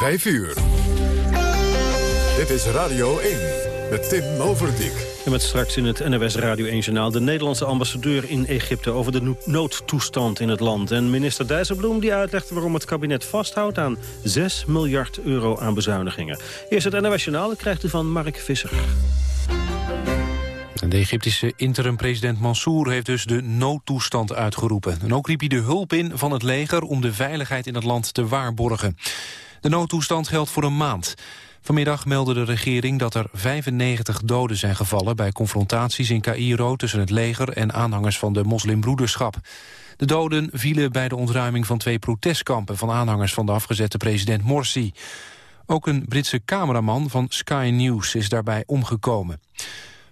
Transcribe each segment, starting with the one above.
5 uur. Dit is Radio 1 met Tim Overdijk. En met straks in het NOS Radio 1-journaal... de Nederlandse ambassadeur in Egypte over de noodtoestand in het land. En minister Dijsselbloem die uitlegt waarom het kabinet vasthoudt... aan 6 miljard euro aan bezuinigingen. Eerst het NOS-journaal, krijgt u van Mark Visser. De Egyptische interim-president Mansour heeft dus de noodtoestand uitgeroepen. En ook riep hij de hulp in van het leger om de veiligheid in het land te waarborgen. De noodtoestand geldt voor een maand. Vanmiddag meldde de regering dat er 95 doden zijn gevallen... bij confrontaties in Cairo tussen het leger en aanhangers van de moslimbroederschap. De doden vielen bij de ontruiming van twee protestkampen... van aanhangers van de afgezette president Morsi. Ook een Britse cameraman van Sky News is daarbij omgekomen.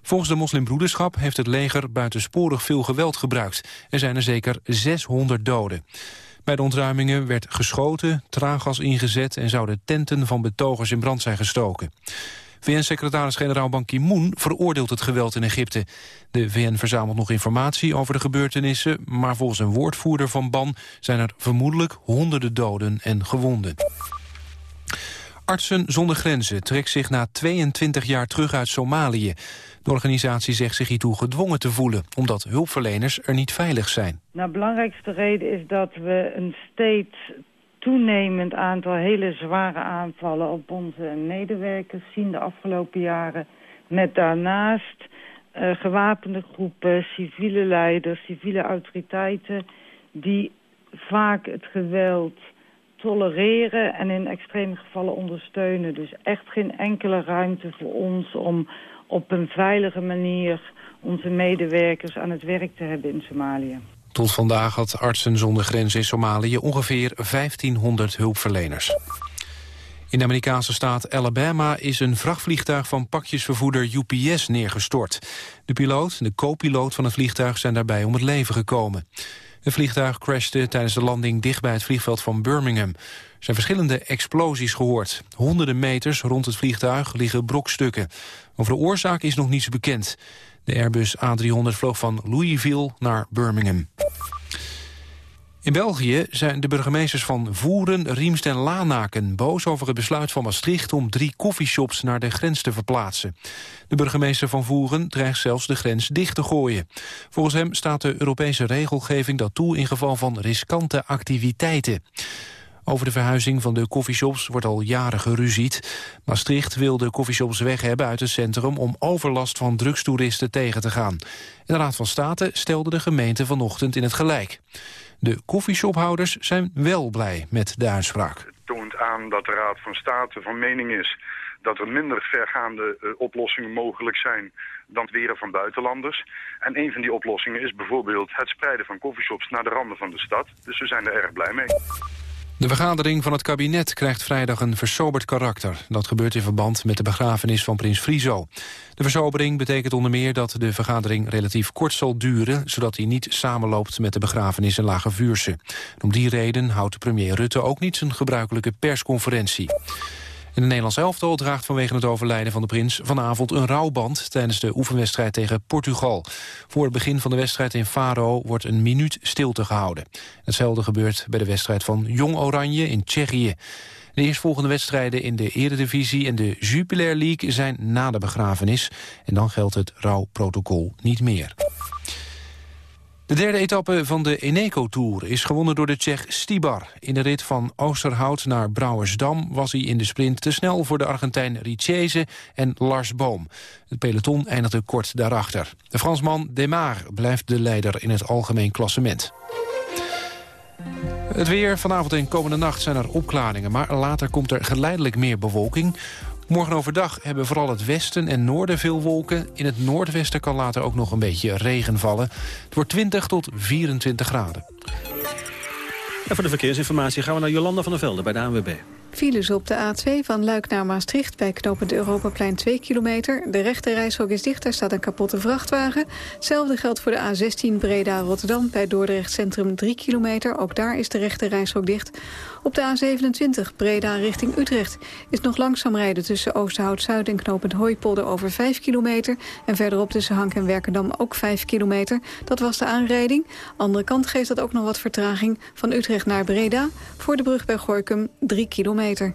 Volgens de moslimbroederschap heeft het leger buitensporig veel geweld gebruikt. Er zijn er zeker 600 doden. Bij de ontruimingen werd geschoten, traangas ingezet... en zouden tenten van betogers in brand zijn gestoken. VN-secretaris-generaal Ban Ki-moon veroordeelt het geweld in Egypte. De VN verzamelt nog informatie over de gebeurtenissen... maar volgens een woordvoerder van Ban zijn er vermoedelijk honderden doden en gewonden. Artsen zonder grenzen trekt zich na 22 jaar terug uit Somalië. De organisatie zegt zich hiertoe gedwongen te voelen... omdat hulpverleners er niet veilig zijn. Nou, de belangrijkste reden is dat we een steeds toenemend aantal hele zware aanvallen... op onze medewerkers zien de afgelopen jaren. Met daarnaast uh, gewapende groepen, civiele leiders, civiele autoriteiten... die vaak het geweld tolereren en in extreme gevallen ondersteunen. Dus echt geen enkele ruimte voor ons om op een veilige manier onze medewerkers aan het werk te hebben in Somalië. Tot vandaag had Artsen zonder Grenzen in Somalië ongeveer 1500 hulpverleners. In de Amerikaanse staat Alabama is een vrachtvliegtuig van pakjesvervoerder UPS neergestort. De piloot en de co-piloot van het vliegtuig zijn daarbij om het leven gekomen. Het vliegtuig crashte tijdens de landing dicht bij het vliegveld van Birmingham. Zijn verschillende explosies gehoord. Honderden meters rond het vliegtuig liggen brokstukken. Over de oorzaak is nog niets bekend. De Airbus A300 vloog van Louisville naar Birmingham. In België zijn de burgemeesters van Voeren, Riemst en Lanaken boos over het besluit van Maastricht om drie koffieshops naar de grens te verplaatsen. De burgemeester van Voeren dreigt zelfs de grens dicht te gooien. Volgens hem staat de Europese regelgeving dat toe in geval van riskante activiteiten. Over de verhuizing van de koffieshops wordt al jaren geruzied. Maastricht wil de koffieshops weg hebben uit het centrum... om overlast van drugstoeristen tegen te gaan. de Raad van State stelde de gemeente vanochtend in het gelijk. De koffieshophouders zijn wel blij met de uitspraak. Het toont aan dat de Raad van State van mening is dat er minder vergaande uh, oplossingen mogelijk zijn dan het weren van buitenlanders. En een van die oplossingen is bijvoorbeeld het spreiden van koffieshops naar de randen van de stad. Dus we zijn er erg blij mee. De vergadering van het kabinet krijgt vrijdag een versoberd karakter. Dat gebeurt in verband met de begrafenis van prins Friso. De versobering betekent onder meer dat de vergadering relatief kort zal duren... zodat hij niet samenloopt met de begrafenis in Lage Vuurse. om die reden houdt premier Rutte ook niet zijn gebruikelijke persconferentie. In de Nederlands elftal draagt vanwege het overlijden van de prins... vanavond een rouwband tijdens de oefenwedstrijd tegen Portugal. Voor het begin van de wedstrijd in Faro wordt een minuut stilte gehouden. Hetzelfde gebeurt bij de wedstrijd van Jong Oranje in Tsjechië. De eerstvolgende wedstrijden in de Eredivisie en de Jupiler League zijn na de begrafenis. En dan geldt het rouwprotocol niet meer. De derde etappe van de Eneco Tour is gewonnen door de Tsjech Stibar. In de rit van Oosterhout naar Brouwersdam was hij in de sprint te snel voor de Argentijn Richese en Lars Boom. Het peloton eindigde kort daarachter. De Fransman Demar blijft de leider in het algemeen klassement. Het weer. Vanavond en komende nacht zijn er opklaringen... maar later komt er geleidelijk meer bewolking. Morgen overdag hebben vooral het westen en noorden veel wolken. In het noordwesten kan later ook nog een beetje regen vallen. Het wordt 20 tot 24 graden. En voor de verkeersinformatie gaan we naar Jolanda van der Velde bij de ANWB. Files op de A2 van Luik naar Maastricht bij knooppunt Europaplein 2 kilometer. De rechte reishok is dicht, daar staat een kapotte vrachtwagen. Hetzelfde geldt voor de A16 Breda-Rotterdam bij Dordrecht Centrum 3 kilometer. Ook daar is de rechte reishok dicht. Op de A27 Breda richting Utrecht is nog langzaam rijden tussen Oosterhout-Zuid en knooppunt Hooipolder over 5 kilometer. En verderop tussen Hank en Werkendam ook 5 kilometer. Dat was de aanrijding. Andere kant geeft dat ook nog wat vertraging van Utrecht naar Breda. Voor de brug bij Gorkum 3 kilometer meter.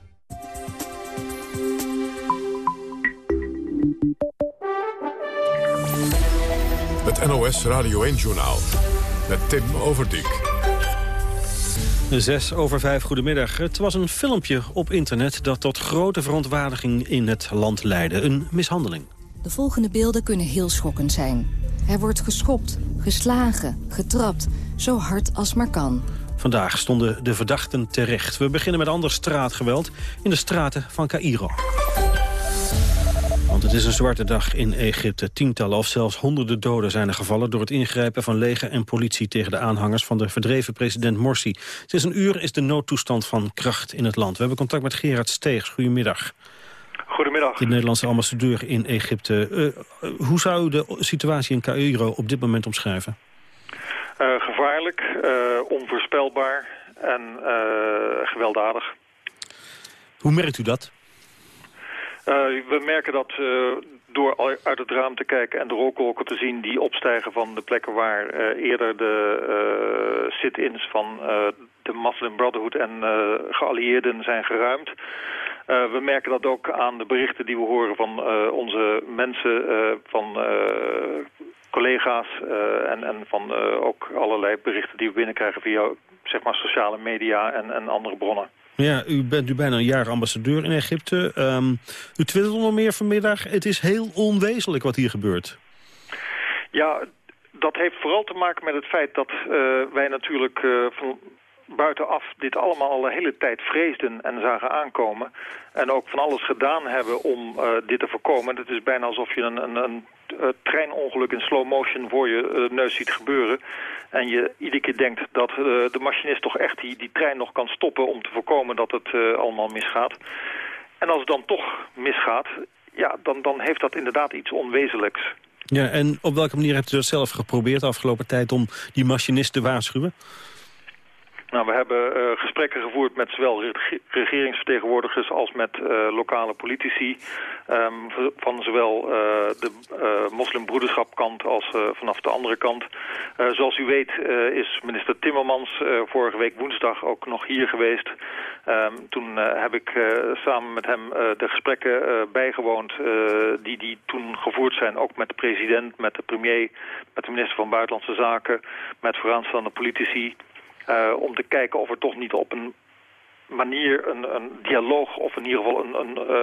Het NOS Radio 1-journaal. Met Tim Overdijk. 6 over 5, goedemiddag. Het was een filmpje op internet dat tot grote verontwaardiging in het land leidde. Een mishandeling. De volgende beelden kunnen heel schokkend zijn. Hij wordt geschopt, geslagen, getrapt, zo hard als maar kan. Vandaag stonden de verdachten terecht. We beginnen met ander straatgeweld in de straten van Cairo. Want het is een zwarte dag in Egypte. Tientallen of zelfs honderden doden zijn er gevallen... door het ingrijpen van leger en politie tegen de aanhangers... van de verdreven president Morsi. Sinds een uur is de noodtoestand van kracht in het land. We hebben contact met Gerard Steegs. Goedemiddag. Goedemiddag. De Nederlandse ambassadeur in Egypte. Uh, hoe zou u de situatie in Cairo op dit moment omschrijven? Uh, gevaarlijk, onvoorspelbaar en gewelddadig. Hoe merkt u dat? We merken dat door uit het raam te kijken en de rookwolken te zien... die opstijgen van de plekken waar eerder de sit-ins van de Muslim Brotherhood en geallieerden zijn geruimd... We merken dat ook aan de berichten die we horen van onze mensen, van collega's en, en van ook allerlei berichten die we binnenkrijgen via zeg maar, sociale media en, en andere bronnen. Ja, u bent nu bijna een jaar ambassadeur in Egypte. Um, u twitterde nog meer vanmiddag. Het is heel onwezenlijk wat hier gebeurt. Ja, dat heeft vooral te maken met het feit dat wij natuurlijk van buitenaf dit allemaal al een hele tijd vreesden en zagen aankomen. En ook van alles gedaan hebben om uh, dit te voorkomen. Het is bijna alsof je een, een, een, een treinongeluk in slow motion voor je uh, neus ziet gebeuren. En je iedere keer denkt dat de machinist toch echt die, die trein nog kan stoppen om te voorkomen dat het allemaal misgaat. En als het dan toch misgaat, ja, dan, dan heeft dat inderdaad iets onwezenlijks. Ja, en op welke manier hebt u dat zelf geprobeerd de afgelopen tijd om die machinist te waarschuwen? Nou, we hebben uh, gesprekken gevoerd met zowel regeringsvertegenwoordigers als met uh, lokale politici. Um, van zowel uh, de moslimbroederschapkant als vanaf de andere kant. zoals u weet is minister Timmermans vorige week woensdag ook nog hier geweest. Um, toen heb ik samen met hem de gesprekken bijgewoond die, die toen gevoerd zijn. Ook met de president, met de premier, met de minister van Buitenlandse Zaken, met vooraanstaande politici. Uh, om te kijken of er toch niet op een manier een, een dialoog of in ieder geval een, een uh,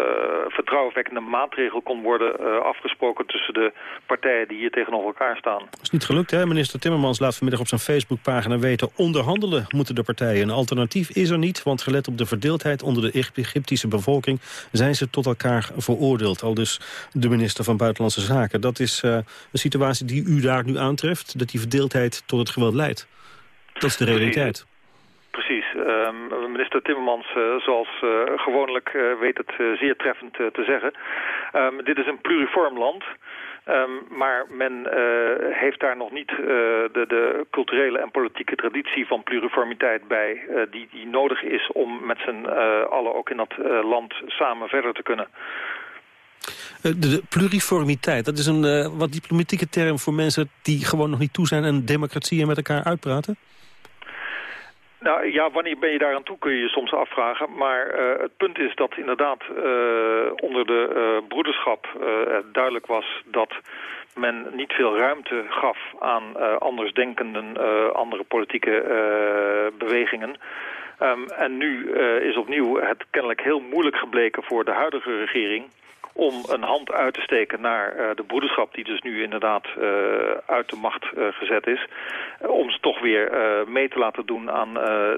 vertrouwenwekkende maatregel kon worden uh, afgesproken tussen de partijen die hier tegenover elkaar staan. Dat is niet gelukt, hè? Minister Timmermans laat vanmiddag op zijn Facebookpagina weten... onderhandelen moeten de partijen. Een alternatief is er niet, want gelet op de verdeeldheid onder de Egyptische bevolking... zijn ze tot elkaar veroordeeld. Al dus de minister van Buitenlandse Zaken. Dat is een situatie die u daar nu aantreft, dat die verdeeldheid tot het geweld leidt. Dat is de realiteit. Precies. Um, minister Timmermans, uh, zoals uh, gewoonlijk, uh, weet het zeer treffend te zeggen. Um, dit is een pluriform land. Um, maar men heeft daar nog niet de, de, culturele en politieke traditie van pluriformiteit bij... die, die, nodig is om met z'n allen ook in dat land samen verder te kunnen. De, de, pluriformiteit, dat is een wat diplomatieke term voor mensen die gewoon nog niet toe zijn aan democratie en met elkaar uitpraten? Nou ja, wanneer ben je daar aan toe kun je je soms afvragen. Maar uh, het punt is dat inderdaad uh, onder de uh, broederschap duidelijk was dat men niet veel ruimte gaf aan andersdenkenden, andere politieke bewegingen. Um, en nu is opnieuw het kennelijk heel moeilijk gebleken voor de huidige regering om een hand uit te steken naar de broederschap... die dus nu inderdaad uit de macht gezet is... om ze toch weer mee te laten doen aan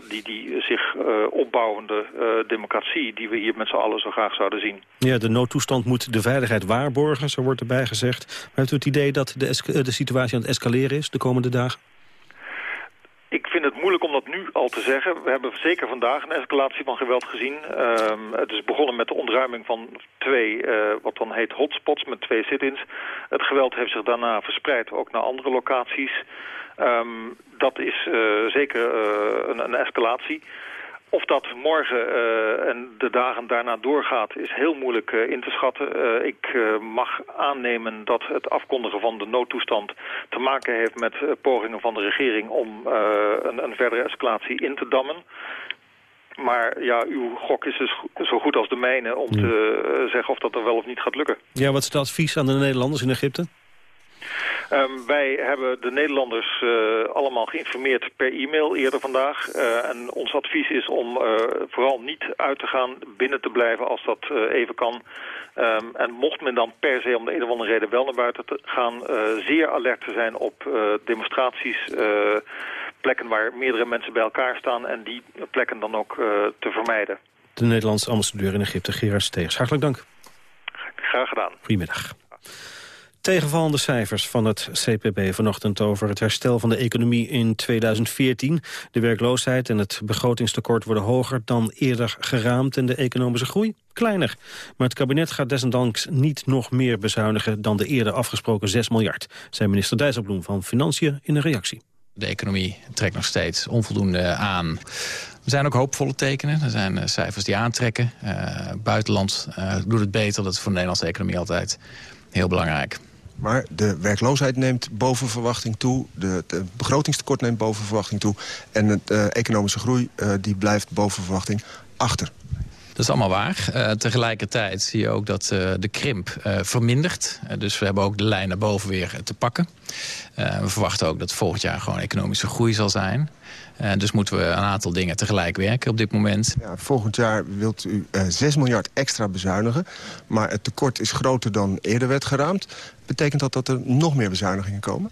die, die zich opbouwende democratie... die we hier met z'n allen zo graag zouden zien. Ja, de noodtoestand moet de veiligheid waarborgen, zo wordt erbij gezegd. Maar heeft u het idee dat de, de situatie aan het escaleren is de komende dagen? Ik vind het moeilijk om dat nu al te zeggen. We hebben zeker vandaag een escalatie van geweld gezien. Um, het is begonnen met de ontruiming van twee, uh, wat dan heet hotspots, met twee sit-ins. Het geweld heeft zich daarna verspreid ook naar andere locaties. Um, dat is uh, zeker uh, een, een escalatie. Of dat morgen uh, en de dagen daarna doorgaat is heel moeilijk uh, in te schatten. Uh, ik mag aannemen dat het afkondigen van de noodtoestand te maken heeft met pogingen van de regering om een, een, verdere escalatie in te dammen. Maar ja, uw gok is dus zo goed als de mijne om te zeggen of dat er wel of niet gaat lukken. Ja, wat is het advies aan de Nederlanders in Egypte? Um, wij hebben de Nederlanders uh, allemaal geïnformeerd per e-mail eerder vandaag. Uh, en ons advies is om uh, vooral niet uit te gaan, binnen te blijven als dat even kan. Um, en mocht men dan per se om de een of andere reden wel naar buiten te gaan... zeer alert te zijn op demonstraties plekken waar meerdere mensen bij elkaar staan... en die plekken dan ook te vermijden. De Nederlandse ambassadeur in Egypte, Gerard Steers. Hartelijk dank. Graag gedaan. Goedemiddag. Tegenvallende cijfers van het CPB vanochtend over het herstel van de economie in 2014. De werkloosheid en het begrotingstekort worden hoger dan eerder geraamd en de economische groei kleiner. Maar het kabinet gaat desondanks niet nog meer bezuinigen dan de eerder afgesproken 6 miljard, zei minister Dijsselbloem van Financiën in een reactie. De economie trekt nog steeds onvoldoende aan. Er zijn ook hoopvolle tekenen. Er zijn eh, cijfers die aantrekken. Uh, buitenland uh, doet het beter. Dat is voor de Nederlandse economie altijd heel belangrijk. Maar de werkloosheid neemt boven verwachting toe. De, de begrotingstekort neemt boven verwachting toe. En de uh, economische groei uh, die blijft boven verwachting achter. Dat is allemaal waar. Uh, tegelijkertijd zie je ook dat de krimp vermindert. dus we hebben ook de lijn naar boven weer te pakken. we verwachten ook dat volgend jaar gewoon economische groei zal zijn. Dus moeten we een aantal dingen tegelijk werken op dit moment. Ja, volgend jaar wilt u uh, 6 miljard extra bezuinigen. Maar het tekort is groter dan eerder werd geraamd. Betekent dat dat er nog meer bezuinigingen komen?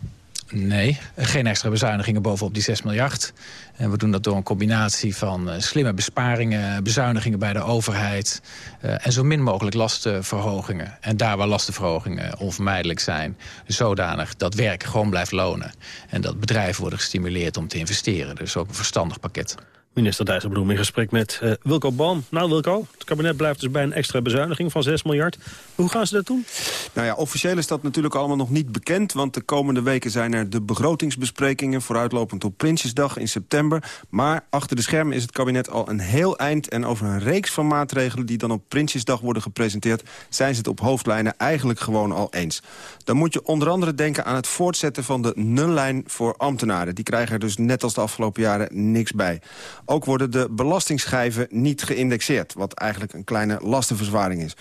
Nee, geen extra bezuinigingen bovenop die 6 miljard. En we doen dat door een combinatie van uh, slimme besparingen... bezuinigingen bij de overheid... Uh, en zo min mogelijk lastenverhogingen. En daar waar lastenverhogingen onvermijdelijk zijn... zodanig dat werk gewoon blijft lonen. En dat bedrijven worden gestimuleerd om te investeren. Dus ook een verstandig pakket. Minister Dijsselbloem in gesprek met uh, Wilco Boom. Nou Wilco, het kabinet blijft dus bij een extra bezuiniging van 6 miljard. Hoe gaan ze dat doen? Nou ja, officieel is dat natuurlijk allemaal nog niet bekend... want de komende weken zijn er de begrotingsbesprekingen... vooruitlopend op Prinsjesdag in september. Maar achter de schermen is het kabinet al een heel eind... en over een reeks van maatregelen die dan op Prinsjesdag worden gepresenteerd... zijn ze het op hoofdlijnen eigenlijk gewoon al eens. Dan moet je onder andere denken aan het voortzetten van de nullijn voor ambtenaren. Die krijgen er dus net als de afgelopen jaren niks bij. Ook worden de belastingsschijven niet geïndexeerd... wat eigenlijk een kleine lastenverzwaring is.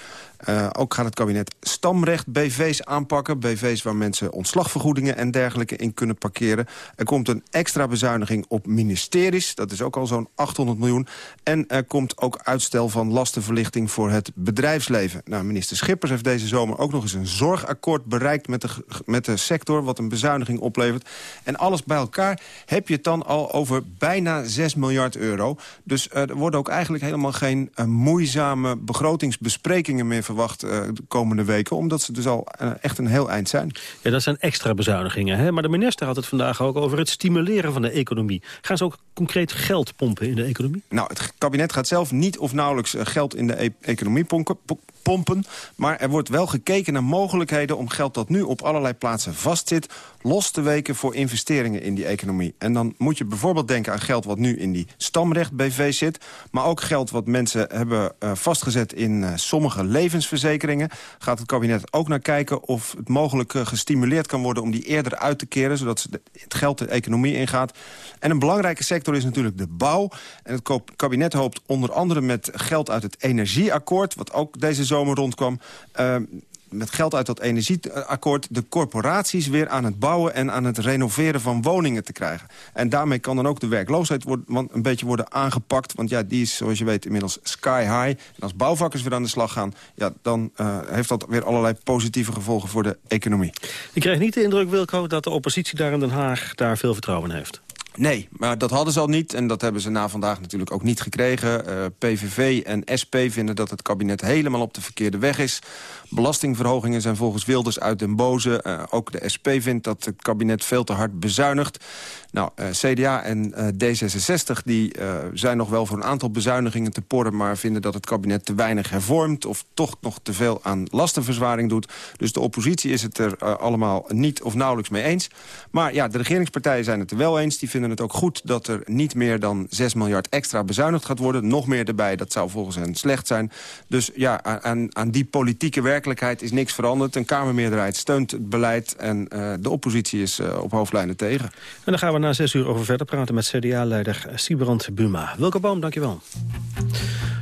Uh, ook gaat het kabinet stamrecht BV's aanpakken. BV's waar mensen ontslagvergoedingen en dergelijke in kunnen parkeren. Er komt een extra bezuiniging op ministeries. Dat is ook al zo'n 800 miljoen. En er komt ook uitstel van lastenverlichting voor het bedrijfsleven. Nou, minister Schippers heeft deze zomer ook nog eens een zorgakkoord bereikt met de, met de sector... wat een bezuiniging oplevert. En alles bij elkaar heb je het dan al over bijna 6 miljard euro. Dus er worden ook eigenlijk helemaal geen uh, moeizame begrotingsbesprekingen meer verwacht uh, de komende weken. Omdat ze dus al uh, echt een heel eind zijn. Ja, dat zijn extra bezuinigingen. Hè? Maar de minister had het vandaag ook over het stimuleren van de economie. Gaan ze ook concreet geld pompen in de economie? Nou, het kabinet gaat zelf niet of nauwelijks uh, geld in de e economie pompen, pompen. Maar er wordt wel gekeken naar mogelijkheden om geld dat nu op allerlei plaatsen vastzit... los te weken voor investeringen in die economie. En dan moet je bijvoorbeeld denken aan geld wat nu in die stamrecht-BV zit... maar ook geld wat mensen hebben uh, vastgezet in uh, sommige levensverzekeringen. Gaat het kabinet ook naar kijken of het mogelijk uh, gestimuleerd kan worden... om die eerder uit te keren, zodat het geld de economie ingaat. En een belangrijke sector is natuurlijk de bouw. En het kabinet hoopt onder andere met geld uit het energieakkoord... wat ook deze zomer rondkwam met geld uit dat energieakkoord... de corporaties weer aan het bouwen en aan het renoveren van woningen te krijgen. En daarmee kan dan ook de werkloosheid worden, een beetje worden aangepakt. Want ja, die is, zoals je weet, inmiddels sky high. En als bouwvakkers weer aan de slag gaan... Ja, dan uh, heeft dat weer allerlei positieve gevolgen voor de economie. Ik krijg niet de indruk, Wilco, dat de oppositie daar in Den Haag... daar veel vertrouwen in heeft. Nee, maar dat hadden ze al niet. En dat hebben ze na vandaag natuurlijk ook niet gekregen. Uh, PVV en SP vinden dat het kabinet helemaal op de verkeerde weg is. Belastingverhogingen zijn volgens Wilders uit den boze. Uh, ook de SP vindt dat het kabinet veel te hard bezuinigt. Nou, uh, CDA en uh, D66 die, zijn nog wel voor een aantal bezuinigingen te porren... maar vinden dat het kabinet te weinig hervormt... of toch nog te veel aan lastenverzwaring doet. Dus de oppositie is het er allemaal niet of nauwelijks mee eens. Maar ja, de regeringspartijen zijn het er wel eens. Die vinden het ook goed dat er niet meer dan 6 miljard extra bezuinigd gaat worden. Nog meer erbij, dat zou volgens hen slecht zijn. Dus ja, aan, aan die politieke werkelijkheid is niks veranderd. Een Kamermeerderheid steunt het beleid en uh, de oppositie is uh, op hoofdlijnen tegen. En dan gaan we na zes uur over verder praten met CDA-leider Sibrand Buma. Welke boom, dankjewel.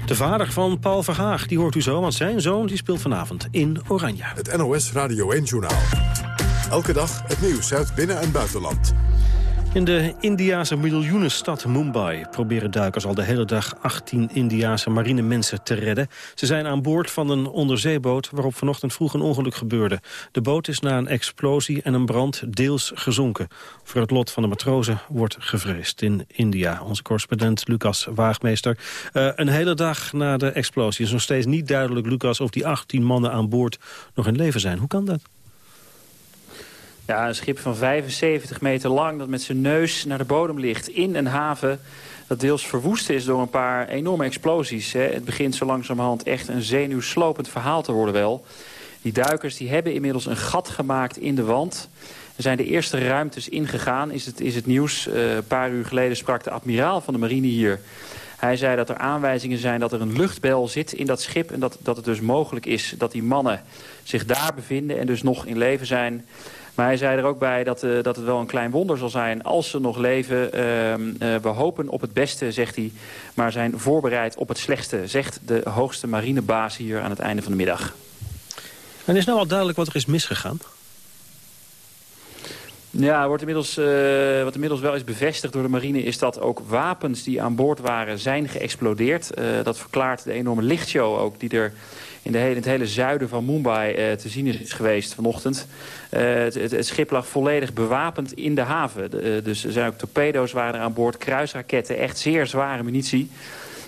De vader van Paul Verhaag, die hoort u zo, want zijn zoon die speelt vanavond in Oranje. Het NOS Radio 1-journaal. Elke dag het nieuws uit binnen- en buitenland. In de Indiase miljoenenstad Mumbai proberen duikers al de hele dag 18 Indiase marinemensen te redden. Ze zijn aan boord van een onderzeeboot waarop vanochtend vroeg een ongeluk gebeurde. De boot is na een explosie en een brand deels gezonken. Voor het lot van de matrozen wordt gevreesd in India. Onze correspondent Lucas Waagmeester. Uh, een hele dag na de explosie is nog steeds niet duidelijk, Lucas, of die 18 mannen aan boord nog in leven zijn. Hoe kan dat? Ja, een schip van 75 meter lang dat met zijn neus naar de bodem ligt in een haven dat deels verwoest is door een paar enorme explosies. Hè. Het begint zo langzamerhand echt een zenuwslopend verhaal te worden wel. Die duikers die hebben inmiddels een gat gemaakt in de wand. Er zijn de eerste ruimtes ingegaan, is het, is het nieuws. Uh, een paar uur geleden sprak de admiraal van de marine hier. Hij zei dat er aanwijzingen zijn dat er een luchtbel zit in dat schip... en dat, dat het dus mogelijk is dat die mannen zich daar bevinden... en dus nog in leven zijn. Maar hij zei er ook bij dat, uh, dat het wel een klein wonder zal zijn als ze nog leven. Uh, uh, we hopen op het beste, zegt hij, maar zijn voorbereid op het slechtste... zegt de hoogste marinebaas hier aan het einde van de middag. En is nou al duidelijk wat er is misgegaan? Ja, wordt inmiddels, uh, wat inmiddels wel is bevestigd door de marine... is dat ook wapens die aan boord waren zijn geëxplodeerd. Uh, dat verklaart de enorme lichtshow ook die er in, de hele, het hele zuiden van Mumbai uh, te zien is geweest vanochtend. Het, het, het, schip lag volledig bewapend in de haven. De, dus er zijn ook torpedo's waren er aan boord, kruisraketten, echt zeer zware munitie.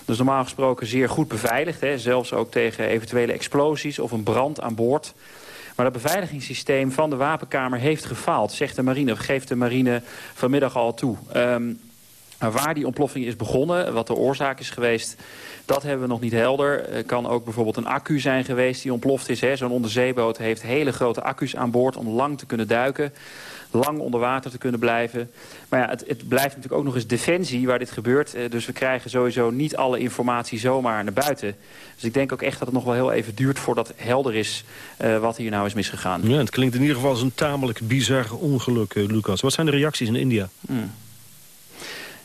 Dus normaal gesproken zeer goed beveiligd. Hè, zelfs ook tegen eventuele explosies of een brand aan boord. Maar het beveiligingssysteem van de wapenkamer heeft gefaald, zegt de marine, of geeft de marine vanmiddag al toe. Um, waar die ontploffing is begonnen, wat de oorzaak is geweest, dat hebben we nog niet helder. Het kan ook bijvoorbeeld een accu zijn geweest die ontploft is. Zo'n onderzeeboot heeft hele grote accu's aan boord om lang te kunnen duiken lang onder water te kunnen blijven. Maar ja, het, het, blijft natuurlijk ook nog eens defensie waar dit gebeurt. Eh, dus we krijgen sowieso niet alle informatie zomaar naar buiten. Dus ik denk ook echt dat het nog wel heel even duurt voordat helder is uh, wat hier nou is misgegaan. Ja, het klinkt in ieder geval als een tamelijk bizar ongeluk, Lucas. Wat zijn de reacties in India? Hmm.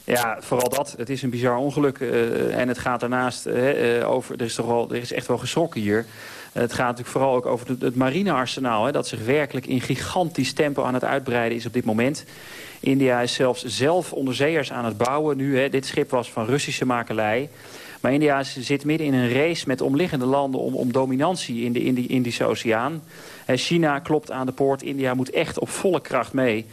Ja, vooral dat. Het is een bizar ongeluk. Uh, en het gaat daarnaast uh, over... Er is, toch wel, er is echt wel geschrokken hier. Het gaat natuurlijk vooral ook over het marinearsenaal. Dat zich werkelijk in gigantisch tempo aan het uitbreiden is op dit moment. India is zelfs zelf onderzeeërs aan het bouwen nu. Hè. Dit schip was van Russische makelij. Maar India zit midden in een race met omliggende landen om, om dominantie in de Indische Oceaan. China klopt aan de poort. India moet echt op volle kracht mee.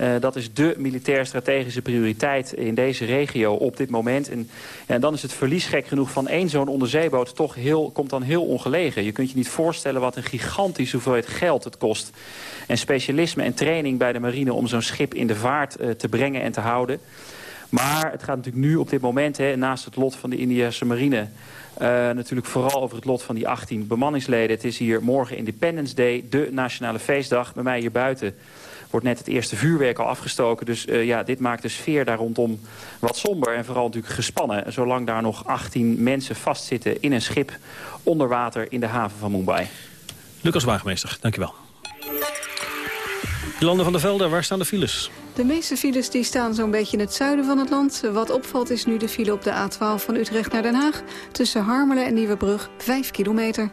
Uh, dat is de militair-strategische prioriteit in deze regio op dit moment. En, en dan is het verlies gek genoeg van één zo'n onderzeeboot toch heel, komt dan heel ongelegen. Je kunt je niet voorstellen wat een gigantische hoeveelheid geld het kost. En specialisme en training bij de marine om zo'n schip in de vaart uh, te brengen en te houden. Maar het gaat natuurlijk nu op dit moment, hè, naast het lot van de Indiase marine... Uh, natuurlijk vooral over het lot van die 18 bemanningsleden. Het is hier morgen Independence Day, de nationale feestdag. Bij mij hier buiten wordt net het eerste vuurwerk al afgestoken. Dus uh, ja, dit maakt de sfeer daar rondom wat somber en vooral natuurlijk gespannen. Zolang daar nog 18 mensen vastzitten in een schip onder water in de haven van Mumbai. Lucas Waagmeester, dankjewel. Landen van der Velde, waar staan de files? De meeste files die staan zo'n beetje in het zuiden van het land. Wat opvalt is nu de file op de A12 van Utrecht naar Den Haag. Tussen Harmelen en Nieuwebrug, 5 kilometer.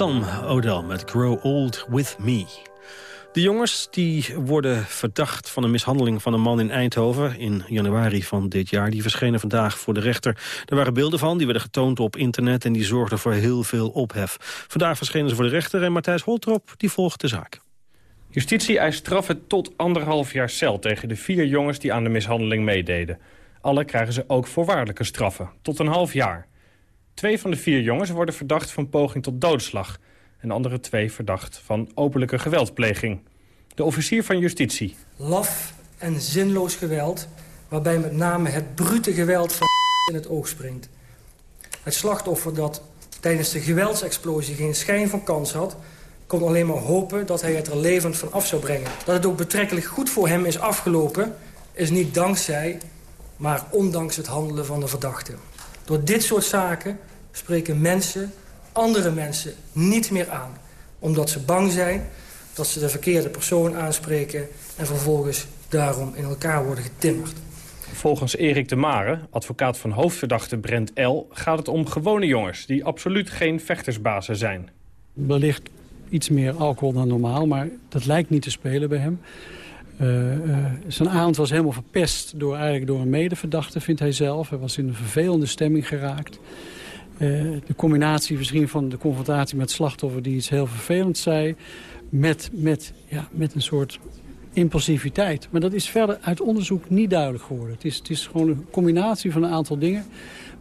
Tom Odell met Grow Old With Me. De jongens die worden verdacht van een mishandeling van een man in Eindhoven... in januari van dit jaar. Die verschenen vandaag voor de rechter. Er waren beelden van, die werden getoond op internet... en die zorgden voor heel veel ophef. Vandaag verschenen ze voor de rechter en Matthijs Holtrop die volgt de zaak. Justitie eist straffen tot anderhalf jaar cel tegen de vier jongens die aan de mishandeling meededen. Alle krijgen ze ook voorwaardelijke straffen, tot een half jaar. Twee van de vier jongens worden verdacht van poging tot doodslag... en de andere twee verdacht van openlijke geweldpleging. De officier van justitie. Laf en zinloos geweld, waarbij met name het brute geweld van in het oog springt. Het slachtoffer dat tijdens de geweldsexplosie geen schijn van kans had... kon alleen maar hopen dat hij het er levend van af zou brengen. Dat het ook betrekkelijk goed voor hem is afgelopen... is niet dankzij, maar ondanks het handelen van de verdachte. Door dit soort zaken spreken mensen, andere mensen, niet meer aan. Omdat ze bang zijn dat ze de verkeerde persoon aanspreken... en vervolgens daarom in elkaar worden getimmerd. Volgens Erik de Mare, advocaat van hoofdverdachte Brent L... gaat het om gewone jongens die absoluut geen vechtersbazen zijn. Wellicht iets meer alcohol dan normaal, maar dat lijkt niet te spelen bij hem. Uh, uh, zijn avond was helemaal verpest door, eigenlijk door een medeverdachte, vindt hij zelf. Hij was in een vervelende stemming geraakt. Uh, de combinatie misschien van de confrontatie met slachtoffer die iets heel vervelends zei... met, met, ja, met een soort impulsiviteit. Maar dat is verder uit onderzoek niet duidelijk geworden. Het is, het is gewoon een combinatie van een aantal dingen.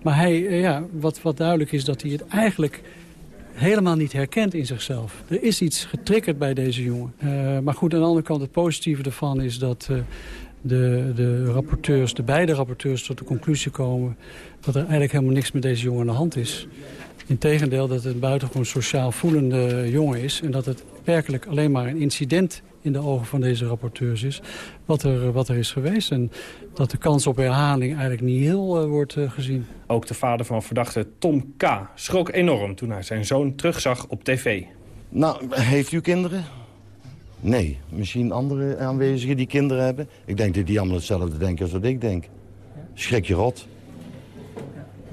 Maar hij, ja, wat, wat duidelijk is dat hij het eigenlijk helemaal niet herkent in zichzelf. Er is iets getriggerd bij deze jongen. Uh, maar goed, aan de andere kant, het positieve ervan is dat de, de rapporteurs, de beide rapporteurs tot de conclusie komen... dat er eigenlijk helemaal niks met deze jongen aan de hand is. Integendeel dat het een buitengewoon sociaal voelende jongen is... en dat het werkelijk alleen maar een incident in de ogen van deze rapporteurs is... wat er, wat er is geweest. En dat de kans op herhaling eigenlijk niet heel uh, wordt uh, gezien. Ook de vader van verdachte Tom K. schrok enorm toen hij zijn zoon terugzag op tv. Nou, heeft u kinderen? Nee. Misschien andere aanwezigen die kinderen hebben? Ik denk dat die allemaal hetzelfde denken als wat ik denk. Schrik je rot.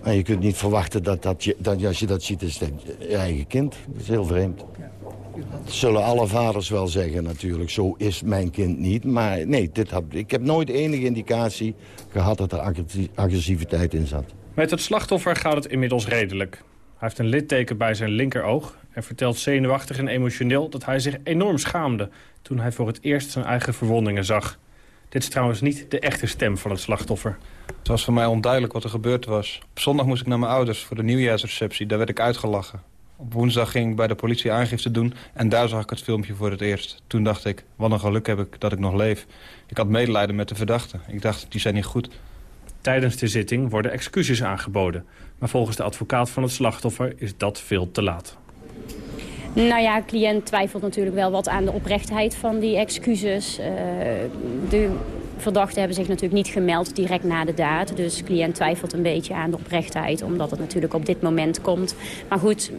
En je kunt niet verwachten dat, dat, je, dat als je dat ziet, is het je eigen kind. Dat is heel vreemd. zullen alle vaders wel zeggen natuurlijk. Zo is mijn kind niet. Maar nee, dit heb, ik heb nooit enige indicatie gehad dat er agressiviteit in zat. Met het slachtoffer gaat het inmiddels redelijk. Hij heeft een litteken bij zijn linkeroog en vertelt zenuwachtig en emotioneel dat hij zich enorm schaamde toen hij voor het eerst zijn eigen verwondingen zag. Dit is trouwens niet de echte stem van het slachtoffer. Het was voor mij onduidelijk wat er gebeurd was. Op zondag moest ik naar mijn ouders voor de nieuwjaarsreceptie. Daar werd ik uitgelachen. Op woensdag ging ik bij de politie aangifte doen en daar zag ik het filmpje voor het eerst. Toen dacht ik, wat een geluk heb ik dat ik nog leef. Ik had medelijden met de verdachten. Ik dacht, die zijn niet goed. Tijdens de zitting worden excuses aangeboden. Maar volgens de advocaat van het slachtoffer is dat veel te laat. Nou ja, cliënt twijfelt natuurlijk wel wat aan de oprechtheid van die excuses. Uh, de verdachten hebben zich natuurlijk niet gemeld direct na de daad. Dus cliënt twijfelt een beetje aan de oprechtheid, omdat het natuurlijk op dit moment komt. Maar goed,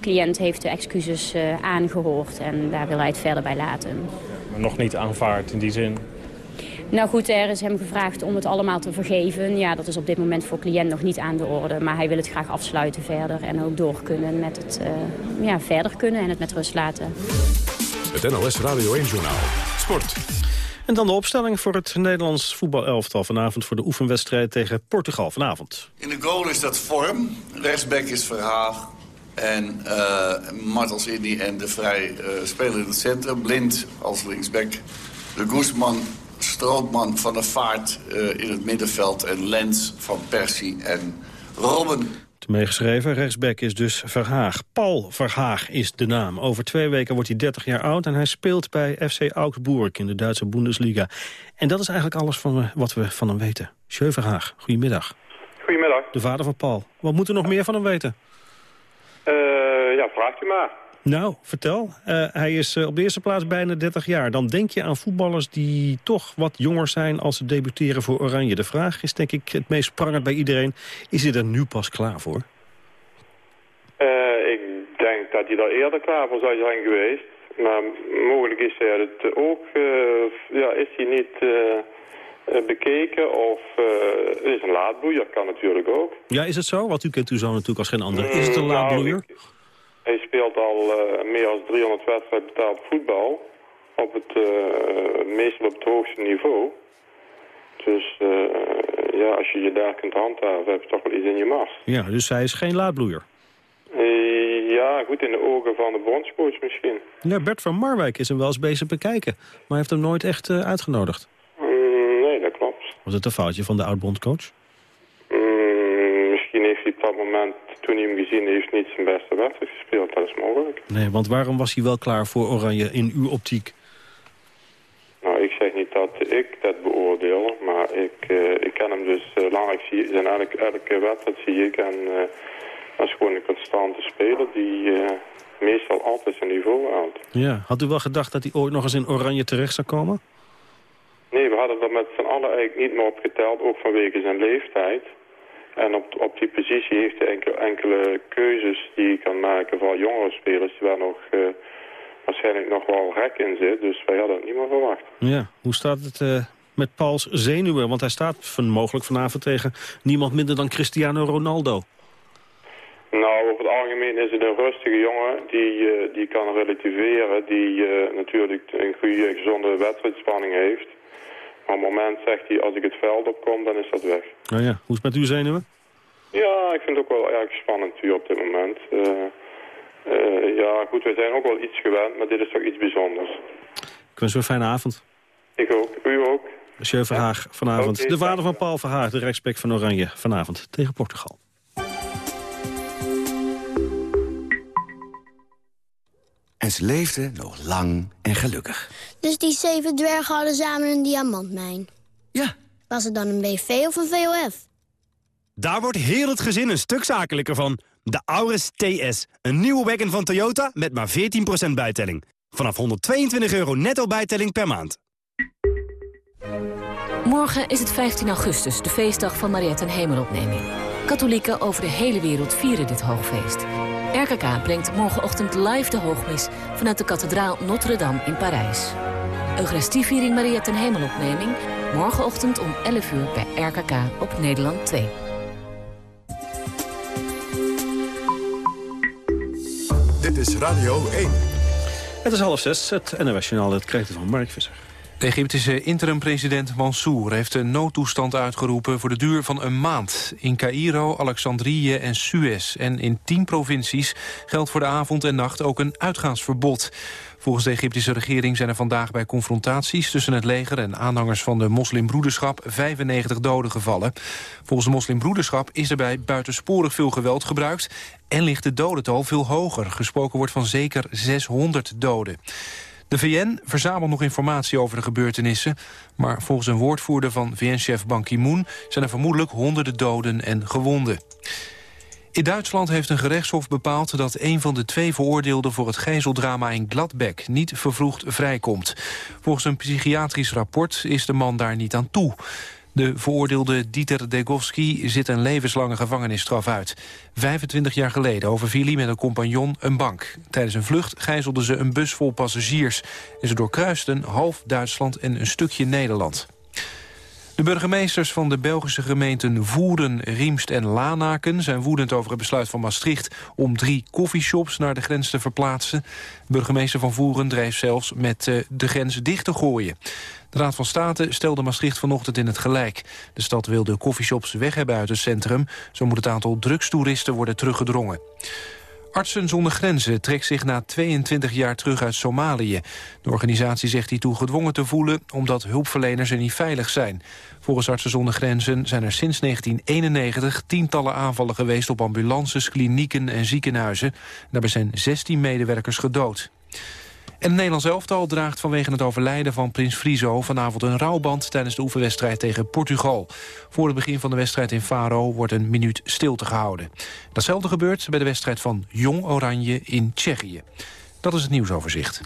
cliënt heeft de excuses uh, aangehoord en daar wil hij het verder bij laten. Maar nog niet aanvaard in die zin? Nou goed, er is hem gevraagd om het allemaal te vergeven. Ja, dat is op dit moment voor cliënt nog niet aan de orde. Maar hij wil het graag afsluiten verder en ook door kunnen met het uh, ja, verder kunnen en het met rust laten. Het NLS Radio 1 Journaal. Sport. En dan de opstelling voor het Nederlands voetbalelftal vanavond... voor de oefenwedstrijd tegen Portugal vanavond. In de goal is dat vorm. Rechtsback is Verhaag. En uh, Martels Indy en de Vrij uh, spelen in het centrum. Blind als linksback. De Guzman Strootman van de Vaart uh, in het middenveld... en Lens van Persie en Robben. Meegeschreven, rechtsback is dus Verhaag. Paul Verhaag is de naam. Over twee weken wordt hij 30 jaar oud en hij speelt bij FC Augsburg in de Duitse Bundesliga. En dat is eigenlijk alles van wat we van hem weten. Sjeu Verhaag, goedemiddag. Goedemiddag. De vader van Paul. Wat moeten we nog meer van hem weten? Uh, ja, vraag je maar. Nou, vertel. Uh, hij is uh, op de eerste plaats bijna 30 jaar. Dan denk je aan voetballers die toch wat jonger zijn als ze debuteren voor Oranje. De vraag is denk ik het meest prangend bij iedereen. Is hij er nu pas klaar voor? Uh, ik denk dat hij er eerder klaar voor zou zijn geweest. Maar mogelijk is hij het ook... ja, is hij niet bekeken of het is een laadbloeier, kan natuurlijk ook. Ja, is het zo? Want u kent uw zoon natuurlijk als geen ander. Is het een laadbloeier? Nou, ik... Hij speelt al uh, meer dan 300 wedstrijden betaald voetbal. Op het, uh, meestal op het hoogste niveau. Dus uh, ja, als je je daar kunt handhaven, heb je toch wel iets in je mast. Ja, dus hij is geen laadbloeier? ja, goed in de ogen van de bondscoach misschien. Ja, Bert van Marwijk is hem wel eens bezig bekijken. Maar hij heeft hem nooit echt uitgenodigd. Mm, nee, dat klopt. Was het een foutje van de oud-bondcoach? Mm, misschien heeft hij op dat moment toen hij hem gezien heeft niet zijn beste wedstrijd gespeeld. Dat is mogelijk. Nee, want waarom was hij wel klaar voor Oranje in uw optiek? Nou, ik zeg niet dat ik dat beoordeel, maar ik, uh, ik ken hem dus uh, lang. Ik zie, zijn elke, elke wedstrijd zie ik en uh, dat is gewoon een constante speler die meestal altijd zijn niveau haalt. Ja, had u wel gedacht dat hij ooit nog eens in Oranje terecht zou komen? Nee, we hadden er met z'n allen eigenlijk niet meer op geteld, ook vanwege zijn leeftijd. En op, op die positie heeft hij enkele, enkele keuzes die hij kan maken, vooral jongere spelers, waar nog uh, waarschijnlijk nog wel rek in zit. Dus wij hadden het niet meer verwacht. Ja, hoe staat het uh, met Pauls zenuwen? Want hij staat van, mogelijk vanavond tegen niemand minder dan Cristiano Ronaldo. Nou, over het algemeen is het een rustige jongen die, uh, die kan relativeren, die natuurlijk een goede, gezonde wedstrijdspanning heeft. Maar op het moment zegt hij, als ik het veld opkom, dan is dat weg. Nou ja, hoe is het met uw zenuwen? Ja, ik vind het ook wel erg spannend hier op dit moment. Uh, uh, ja, goed, wij zijn ook wel iets gewend, maar dit is toch iets bijzonders. Ik wens u een fijne avond. Ik ook, u ook. Monsieur Verhaag vanavond. Okay, de vader van Paul Verhaag, de rechtsback van Oranje, vanavond tegen Portugal. En ze leefden nog lang en gelukkig. Dus die zeven dwergen hadden samen een diamantmijn? Ja. Was het dan een BV of een VOF? Daar wordt heel het gezin een stuk zakelijker van. De Auris TS, een nieuwe wagon van Toyota met maar 14% bijtelling. Vanaf 122 euro netto bijtelling per maand. Morgen is het 15 augustus, de feestdag van Mariette en Hemelopneming. Katholieken over de hele wereld vieren dit hoogfeest. RKK brengt morgenochtend live de hoogmis vanuit de kathedraal Notre-Dame in Parijs. Eucharistieviering Mariette en Hemelopneming, morgenochtend om 11 uur bij RKK op Nederland 2. Dit is Radio 1. Het is half zes, het NOS-journaal, het kreeg van Mark Visser. De Egyptische interim-president Mansour heeft een noodtoestand uitgeroepen voor de duur van een maand. In Cairo, Alexandrië en Suez en in tien provincies geldt voor de avond en nacht ook een uitgaansverbod. Volgens de Egyptische regering zijn er vandaag bij confrontaties tussen het leger en aanhangers van de moslimbroederschap 95 doden gevallen. Volgens de moslimbroederschap is er bij buitensporig veel geweld gebruikt en ligt de dodental veel hoger. Gesproken wordt van zeker 600 doden. De VN verzamelt nog informatie over de gebeurtenissen... maar volgens een woordvoerder van VN-chef Ban Ki-moon... zijn er vermoedelijk honderden doden en gewonden. In Duitsland heeft een gerechtshof bepaald dat een van de twee veroordeelden voor het gijzeldrama in Gladbeck niet vervroegd vrijkomt. Volgens een psychiatrisch rapport is de man daar niet aan toe. De veroordeelde Dieter Degowski zit een levenslange gevangenisstraf uit. 25 jaar geleden overviel hij met een compagnon een bank. Tijdens een vlucht gijzelden ze een bus vol passagiers. En ze doorkruisten half Duitsland en een stukje Nederland. De burgemeesters van de Belgische gemeenten Voeren, Riemst en Lanaken... zijn woedend over het besluit van Maastricht om drie koffieshops naar de grens te verplaatsen. De burgemeester van Voeren dreef zelfs met uh, de grens dicht te gooien. De Raad van State stelde Maastricht vanochtend in het gelijk. De stad wil de koffieshops weg hebben uit het centrum. Zo moet het aantal drugstoeristen worden teruggedrongen. Artsen zonder Grenzen trekt zich na 22 jaar terug uit Somalië. De organisatie zegt hiertoe gedwongen te voelen... omdat hulpverleners er niet veilig zijn. Volgens Artsen zonder Grenzen zijn er sinds 1991... tientallen aanvallen geweest op ambulances, klinieken en ziekenhuizen. Daarbij zijn 16 medewerkers gedood. En het Nederlands elftal draagt vanwege het overlijden van Prins Friso... vanavond een rouwband tijdens de oefenwedstrijd tegen Portugal. Voor het begin van de wedstrijd in Faro wordt een minuut stilte gehouden. Datzelfde gebeurt bij de wedstrijd van Jong Oranje in Tsjechië. Dat is het nieuwsoverzicht.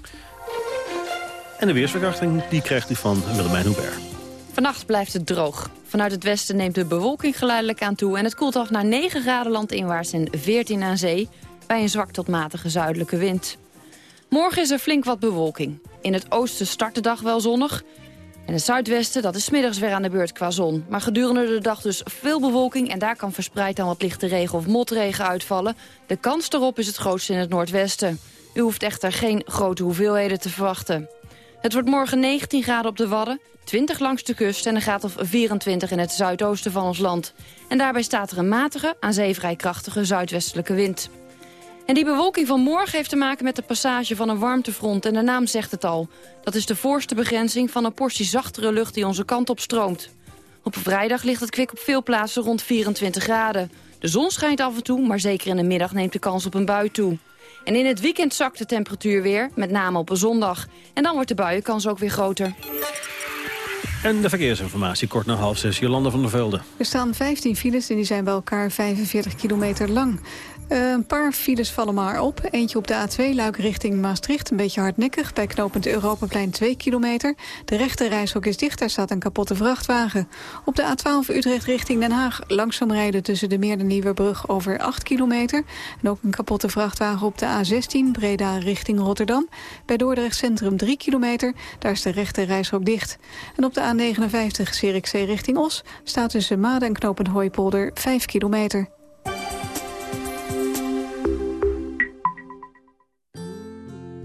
En de weersverkrachting die krijgt u van Willemijn Hubert. Vannacht blijft het droog. Vanuit het westen neemt de bewolking geleidelijk aan toe... en het koelt af naar 9 graden landinwaarts en 14 aan zee... bij een zwak tot matige zuidelijke wind. Morgen is er flink wat bewolking. In het oosten start de dag wel zonnig. En het zuidwesten, dat is middags weer aan de beurt qua zon. Maar gedurende de dag dus veel bewolking... en daar kan verspreid dan wat lichte regen of motregen uitvallen. De kans daarop is het grootst in het noordwesten. U hoeft echter geen grote hoeveelheden te verwachten. Het wordt morgen 19 graden op de Wadden, 20 langs de kust... en een graad of 24 in het zuidoosten van ons land. En daarbij staat er een matige, aan zee vrij krachtige zuidwestelijke wind. En die bewolking van morgen heeft te maken met de passage van een warmtefront. En de naam zegt het al. Dat is de voorste begrenzing van een portie zachtere lucht die onze kant op stroomt. Op vrijdag ligt het kwik op veel plaatsen rond 24 graden. De zon schijnt af en toe, maar zeker in de middag neemt de kans op een bui toe. En in het weekend zakt de temperatuur weer, met name op een zondag. En dan wordt de buienkans ook weer groter. En de verkeersinformatie kort na half zes. Jolanda van der Velde. Er staan 15 files en die zijn bij elkaar 45 kilometer lang. Uh, een paar files vallen maar op. Eentje op de A2 Luik richting Maastricht. Een beetje hardnekkig. Bij knooppunt Europaplein 2 kilometer. De rechte reishok is dicht. Daar staat een kapotte vrachtwagen. Op de A12 Utrecht richting Den Haag. Langzaam rijden tussen de Meer Nieuwebrug over 8 kilometer. En ook een kapotte vrachtwagen op de A16 Breda richting Rotterdam. Bij Dordrecht Centrum 3 kilometer. Daar is de rechte reishok dicht. En op de A59 Zierikzee richting Os. Staat tussen Maden en knooppunt Hooipolder 5 kilometer.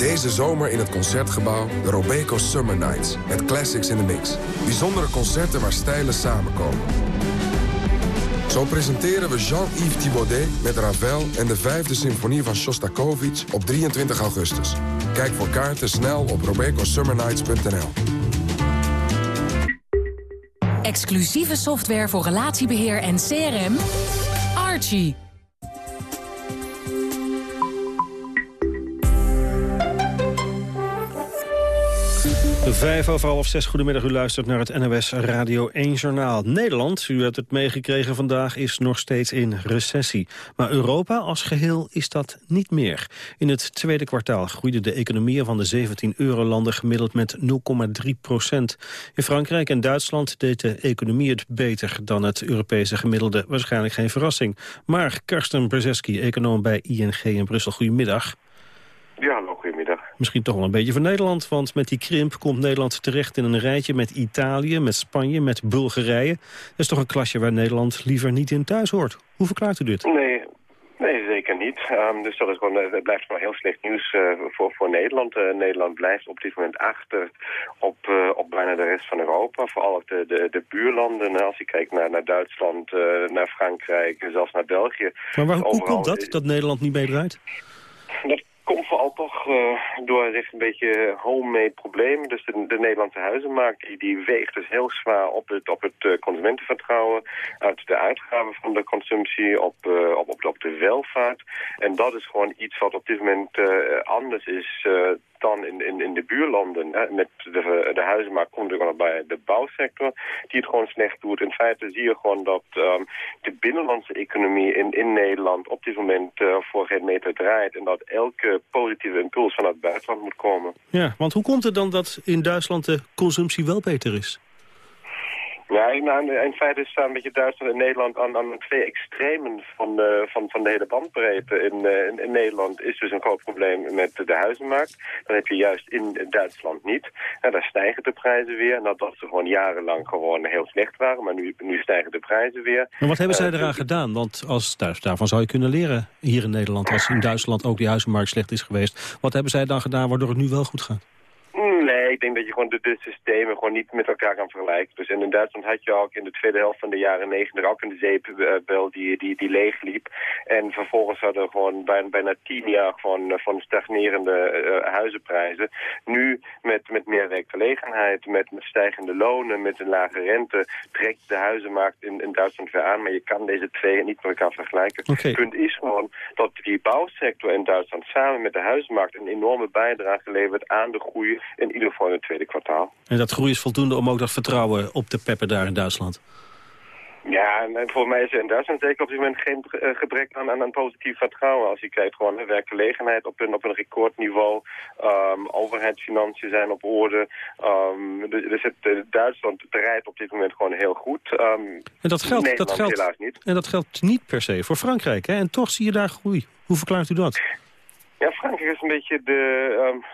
Deze zomer in het Concertgebouw de Robeco Summer Nights. Met classics in the mix. Bijzondere concerten waar stijlen samenkomen. Zo presenteren we Jean-Yves Thibaudet met Ravel en de vijfde symfonie van Shostakovich op 23 augustus. Kijk voor kaarten snel op robecosummernights.nl. Exclusieve software voor relatiebeheer en CRM. Archie. Vijf over half zes, goedemiddag. U luistert naar het NOS Radio 1 Journaal. Nederland, u hebt het meegekregen vandaag, is nog steeds in recessie. Maar Europa als geheel is dat niet meer. In het tweede kwartaal groeiden de economieën van de 17 eurolanden gemiddeld met 0,3 procent. In Frankrijk en Duitsland deed de economie het beter dan het Europese gemiddelde. Waarschijnlijk geen verrassing. Maar Karsten Brzeski, econoom bij ING in Brussel, goedemiddag. Ja. Misschien toch wel een beetje voor Nederland, want met die krimp komt Nederland terecht in een rijtje met Italië, met Spanje, met Bulgarije. Dat is toch een klasje waar Nederland liever niet in thuis hoort. Hoe verklaart u dit? Nee, nee zeker niet. Um, dus dat is gewoon, het blijft gewoon heel slecht nieuws uh, voor, voor Nederland. Uh, Nederland blijft op dit moment achter op, uh, op bijna de rest van Europa. Vooral ook de, de, de buurlanden. Als je kijkt naar, naar Duitsland, naar Frankrijk, zelfs naar België. Maar waar, hoe komt dat, dat Nederland niet meedraait? Dat komt vooral toch uh, door echt een beetje homemade problemen. Dus de, de Nederlandse huizenmarkt die, die weegt dus heel zwaar op het, op het uh, consumentenvertrouwen, uit de uitgaven van de consumptie, uh, op, op, op de welvaart. En dat is gewoon iets wat op dit moment anders is dan in, in, in de buurlanden. Hè. Met de, de huizenmarkt komt er nog bij de bouwsector, die het gewoon slecht doet. In feite zie je gewoon dat um, de binnenlandse economie in, in Nederland op dit moment uh, voor geen meter draait. En dat elke positieve impuls van het buitenland moet komen. Ja, want hoe komt het dan dat in Duitsland de consumptie wel beter is? Ja, in feite staan een beetje Duitsland en Nederland aan, aan twee extremen van, uh, van, van de hele bandbreedte. In, uh, in, in, Nederland is dus een groot probleem met de huizenmarkt. Dat heb je juist in Duitsland niet. En daar stijgen de prijzen weer. Nadat ze gewoon jarenlang gewoon heel slecht waren. Maar nu, nu stijgen de prijzen weer. En wat hebben zij uh, eraan gedaan? Want als, daarvan zou je kunnen leren hier in Nederland. Als in Duitsland ook die huizenmarkt slecht is geweest. Wat hebben zij dan gedaan waardoor het nu wel goed gaat? Nee, ik denk dat je gewoon de, de systemen gewoon niet met elkaar kan vergelijken. Dus in Duitsland had je ook in de tweede helft van de jaren negentig ook een zeepbel die, die, die leeg liep. En vervolgens hadden we gewoon bijna, bijna tien jaar gewoon, van stagnerende uh, huizenprijzen. Nu met, met meer werkgelegenheid, met, met stijgende lonen, met een lage rente, trekt de huizenmarkt in, in Duitsland weer aan. Maar je kan deze twee niet met elkaar vergelijken. Okay. Het punt is gewoon dat die bouwsector in Duitsland samen met de huizenmarkt een enorme bijdrage levert aan de groei in ieder geval in het tweede kwartaal. En dat groei is voldoende om ook dat vertrouwen op te peppen daar in Duitsland? Ja, en voor mij is er in Duitsland zeker op dit moment geen gebrek aan, aan een positief vertrouwen. Als je kijkt gewoon naar werkgelegenheid op een, op een recordniveau. Um, overheidsfinanciën zijn op orde. Um, dus het, Duitsland rijdt op dit moment gewoon heel goed. Um, en dat geldt, dat geldt, helaas niet. En dat geldt niet per se voor Frankrijk. Hè? En toch zie je daar groei. Hoe verklaart u dat? Ja, Frankrijk is een beetje de,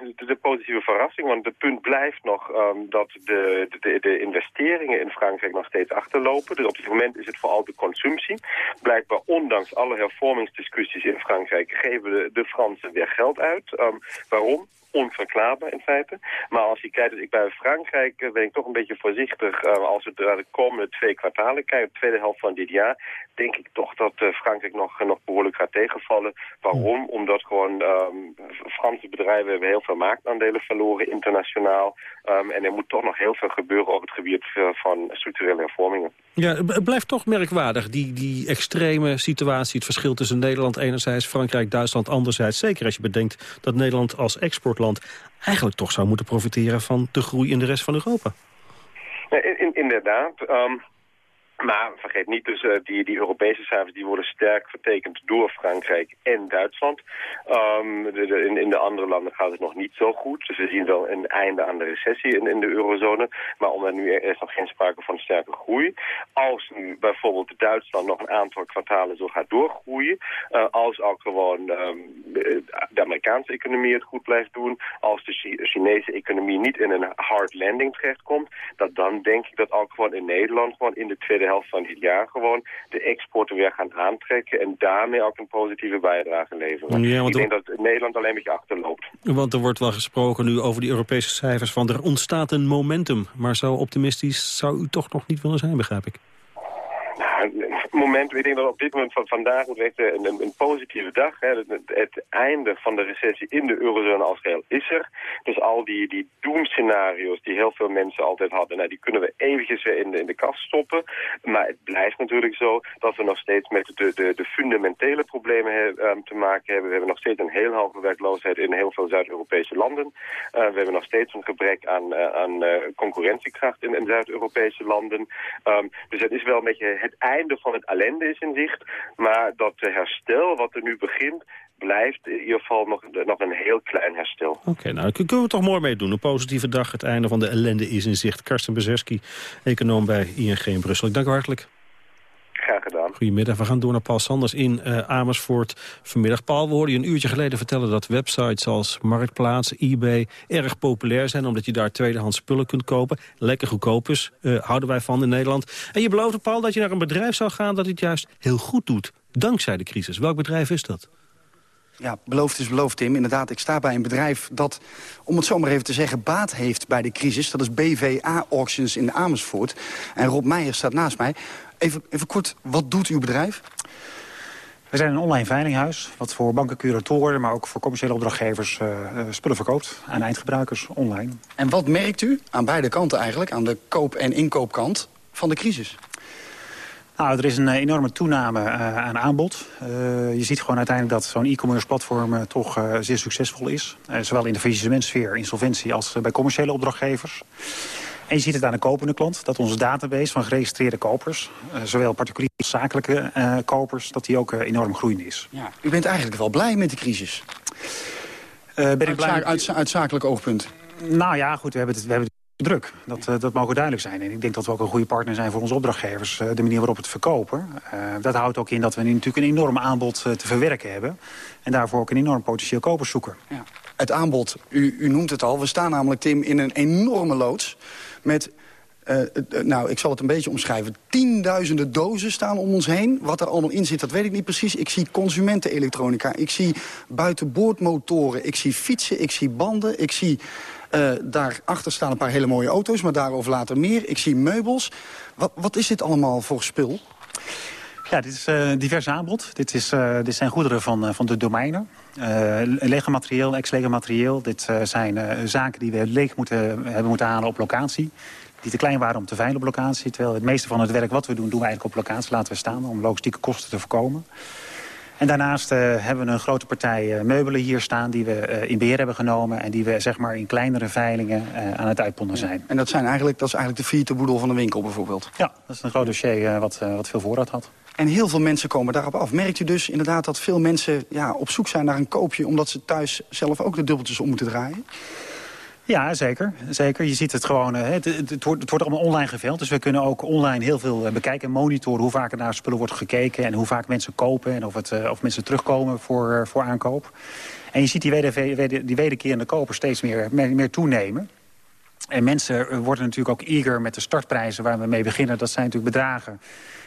um, de, de, positieve verrassing. Want het punt blijft nog um, dat de, de, de, investeringen in Frankrijk nog steeds achterlopen. Dus op dit moment is het vooral de consumptie. Blijkbaar ondanks alle hervormingsdiscussies in Frankrijk geven de, de Fransen weer geld uit. Um, waarom? Onverklaarbaar in feite. Maar als je kijkt, dus ik bij Frankrijk ben ik toch een beetje voorzichtig. Uh, als we naar de komende twee kwartalen kijken, de tweede helft van dit jaar, denk ik toch dat uh, Frankrijk nog, nog behoorlijk gaat tegenvallen. Waarom? Omdat gewoon um, Franse bedrijven hebben heel veel marktaandelen verloren internationaal. Um, en er moet toch nog heel veel gebeuren op het gebied van structurele hervormingen. Ja, het blijft toch merkwaardig, die, die extreme situatie. Het verschil tussen Nederland enerzijds, Frankrijk, Duitsland anderzijds. Zeker als je bedenkt dat Nederland als exportland eigenlijk toch zou moeten profiteren van de groei in de rest van Europa. In, inderdaad. Um, maar vergeet niet, dus uh, die, die Europese cijfers die worden sterk vertekend door Frankrijk en Duitsland. De, in, in de andere landen gaat het nog niet zo goed. Dus we zien wel een einde aan de recessie in, in de eurozone. Maar omdat nu er is nog geen sprake van sterke groei. Als nu bijvoorbeeld Duitsland nog een aantal kwartalen zo gaat doorgroeien. Uh, als ook gewoon um, de Amerikaanse economie het goed blijft doen. Als de Chinese economie niet in een hard landing terechtkomt. Dat dan denk ik dat ook gewoon in Nederland gewoon in de tweede helft van dit jaar gewoon de exporten weer gaan aantrekken en daarmee ook een positieve bijdrage leveren. Ja, ik denk dat Nederland alleen een beetje achterloopt. Want er wordt wel gesproken nu over die Europese cijfers van er ontstaat een momentum. Maar zo optimistisch zou u toch nog niet willen zijn, begrijp ik. Moment, ik denk dat op dit moment van vandaag moet echt een, een, positieve dag. Hè. Het, einde van de recessie in de eurozone als geheel is er. Dus al die, die doemscenario's die heel veel mensen altijd hadden, nou, die kunnen we eventjes weer in de, in de kast stoppen. Maar het blijft natuurlijk zo dat we nog steeds met de, de, de fundamentele problemen um, te maken hebben. We hebben nog steeds een heel hoge werkloosheid in heel veel Zuid-Europese landen. Uh, we hebben nog steeds een gebrek aan, uh, aan uh, concurrentiekracht in, in Zuid-Europese landen. Um, dus het is wel een beetje het einde van het ellende is in zicht. Maar dat herstel wat er nu begint, blijft in ieder geval nog, nog een heel klein herstel. Oké, nou, daar kunnen we toch mooi mee doen. Een positieve dag, het einde van de ellende is in zicht. Karsten Bezerski, econoom bij ING in Brussel. Ik dank u hartelijk. Graag gedaan. Goedemiddag, we gaan door naar Paul Sanders in uh, Amersfoort vanmiddag. Paul, we hoorden je een uurtje geleden vertellen dat websites als Marktplaats, eBay erg populair zijn... omdat je daar tweedehands spullen kunt kopen. Lekker goedkoop is, uh, houden wij van in Nederland. En je beloofde, Paul, dat je naar een bedrijf zou gaan dat het juist heel goed doet. Dankzij de crisis. Welk bedrijf is dat? Ja, beloofd is beloofd, Tim. Inderdaad, ik sta bij een bedrijf dat, om het zo maar even te zeggen, baat heeft bij de crisis. Dat is BVA Auctions in Amersfoort. En Rob Meijer staat naast mij. Even, even kort, wat doet uw bedrijf? We zijn een online veilinghuis, wat voor banken, curatoren... maar ook voor commerciële opdrachtgevers uh, spullen verkoopt aan eindgebruikers online. En wat merkt u, aan beide kanten eigenlijk, aan de koop- en inkoopkant, van de crisis? Nou, er is een enorme toename uh, aan aanbod. Uh, je ziet gewoon uiteindelijk dat zo'n e-commerce platform uh, toch zeer succesvol is. zowel in de faillissementsfeer, insolventie, als bij commerciële opdrachtgevers. En je ziet het aan de kopende klant, dat onze database van geregistreerde kopers... zowel particuliere als zakelijke kopers, dat die ook enorm groeiend is. Ja, u bent eigenlijk wel blij met de crisis? ben ik blij... uit, uit zakelijk oogpunt? Nou ja, goed, we hebben het, we hebben het druk. Dat, uh, dat mogen duidelijk zijn. En ik denk dat we ook een goede partner zijn voor onze opdrachtgevers. Uh, de manier waarop het verkopen. Uh, dat houdt ook in dat we nu natuurlijk een enorm aanbod te verwerken hebben. En daarvoor ook een enorm potentieel kopers zoeken. Ja. Het aanbod, u, u noemt het al. We staan namelijk, Tim, in een enorme loods. Met Uh, nou, ik zal het een beetje omschrijven. Tienduizenden dozen staan om ons heen. Wat er allemaal in zit, dat weet ik niet precies. Ik zie consumentenelektronica. Ik zie buitenboordmotoren. Ik zie fietsen. Ik zie banden. Ik zie... Uh, daarachter staan een paar hele mooie auto's, maar daarover later meer. Ik zie meubels. Wat, wat is dit allemaal voor spul? Ja, dit is uh, divers aanbod. Dit, is, dit zijn goederen van, van de domeinen. Lege materieel, ex-lege materieel. Dit zijn zaken die we leeg moeten, hebben moeten halen op locatie. Die te klein waren om te veilen op locatie. Terwijl het meeste van het werk wat we doen, doen we eigenlijk op locatie. Laten we staan om logistieke kosten te voorkomen. En daarnaast uh, hebben we een grote partij uh, meubelen hier staan... die we uh, in beheer hebben genomen... en die we zeg maar, in kleinere veilingen aan het uitponden zijn. En dat, zijn eigenlijk, dat is eigenlijk de vierde boedel van de winkel bijvoorbeeld? Ja, dat is een groot dossier wat, wat veel voorraad had. En heel veel mensen komen daarop af. Merkt u dus inderdaad dat veel mensen ja, op zoek zijn naar een koopje... omdat ze thuis zelf ook de dubbeltjes om moeten draaien? Ja, zeker. zeker. Je ziet het gewoon, het, het, het, wordt, het wordt allemaal online geveld. Dus we kunnen ook online heel veel bekijken en monitoren... hoe vaak er naar spullen wordt gekeken en hoe vaak mensen kopen... en of, het, of mensen terugkomen voor, voor aankoop. En je ziet die, weder, die wederkerende kopers steeds meer, meer, meer toenemen. En mensen worden natuurlijk ook eager met de startprijzen waar we mee beginnen. Dat zijn natuurlijk bedragen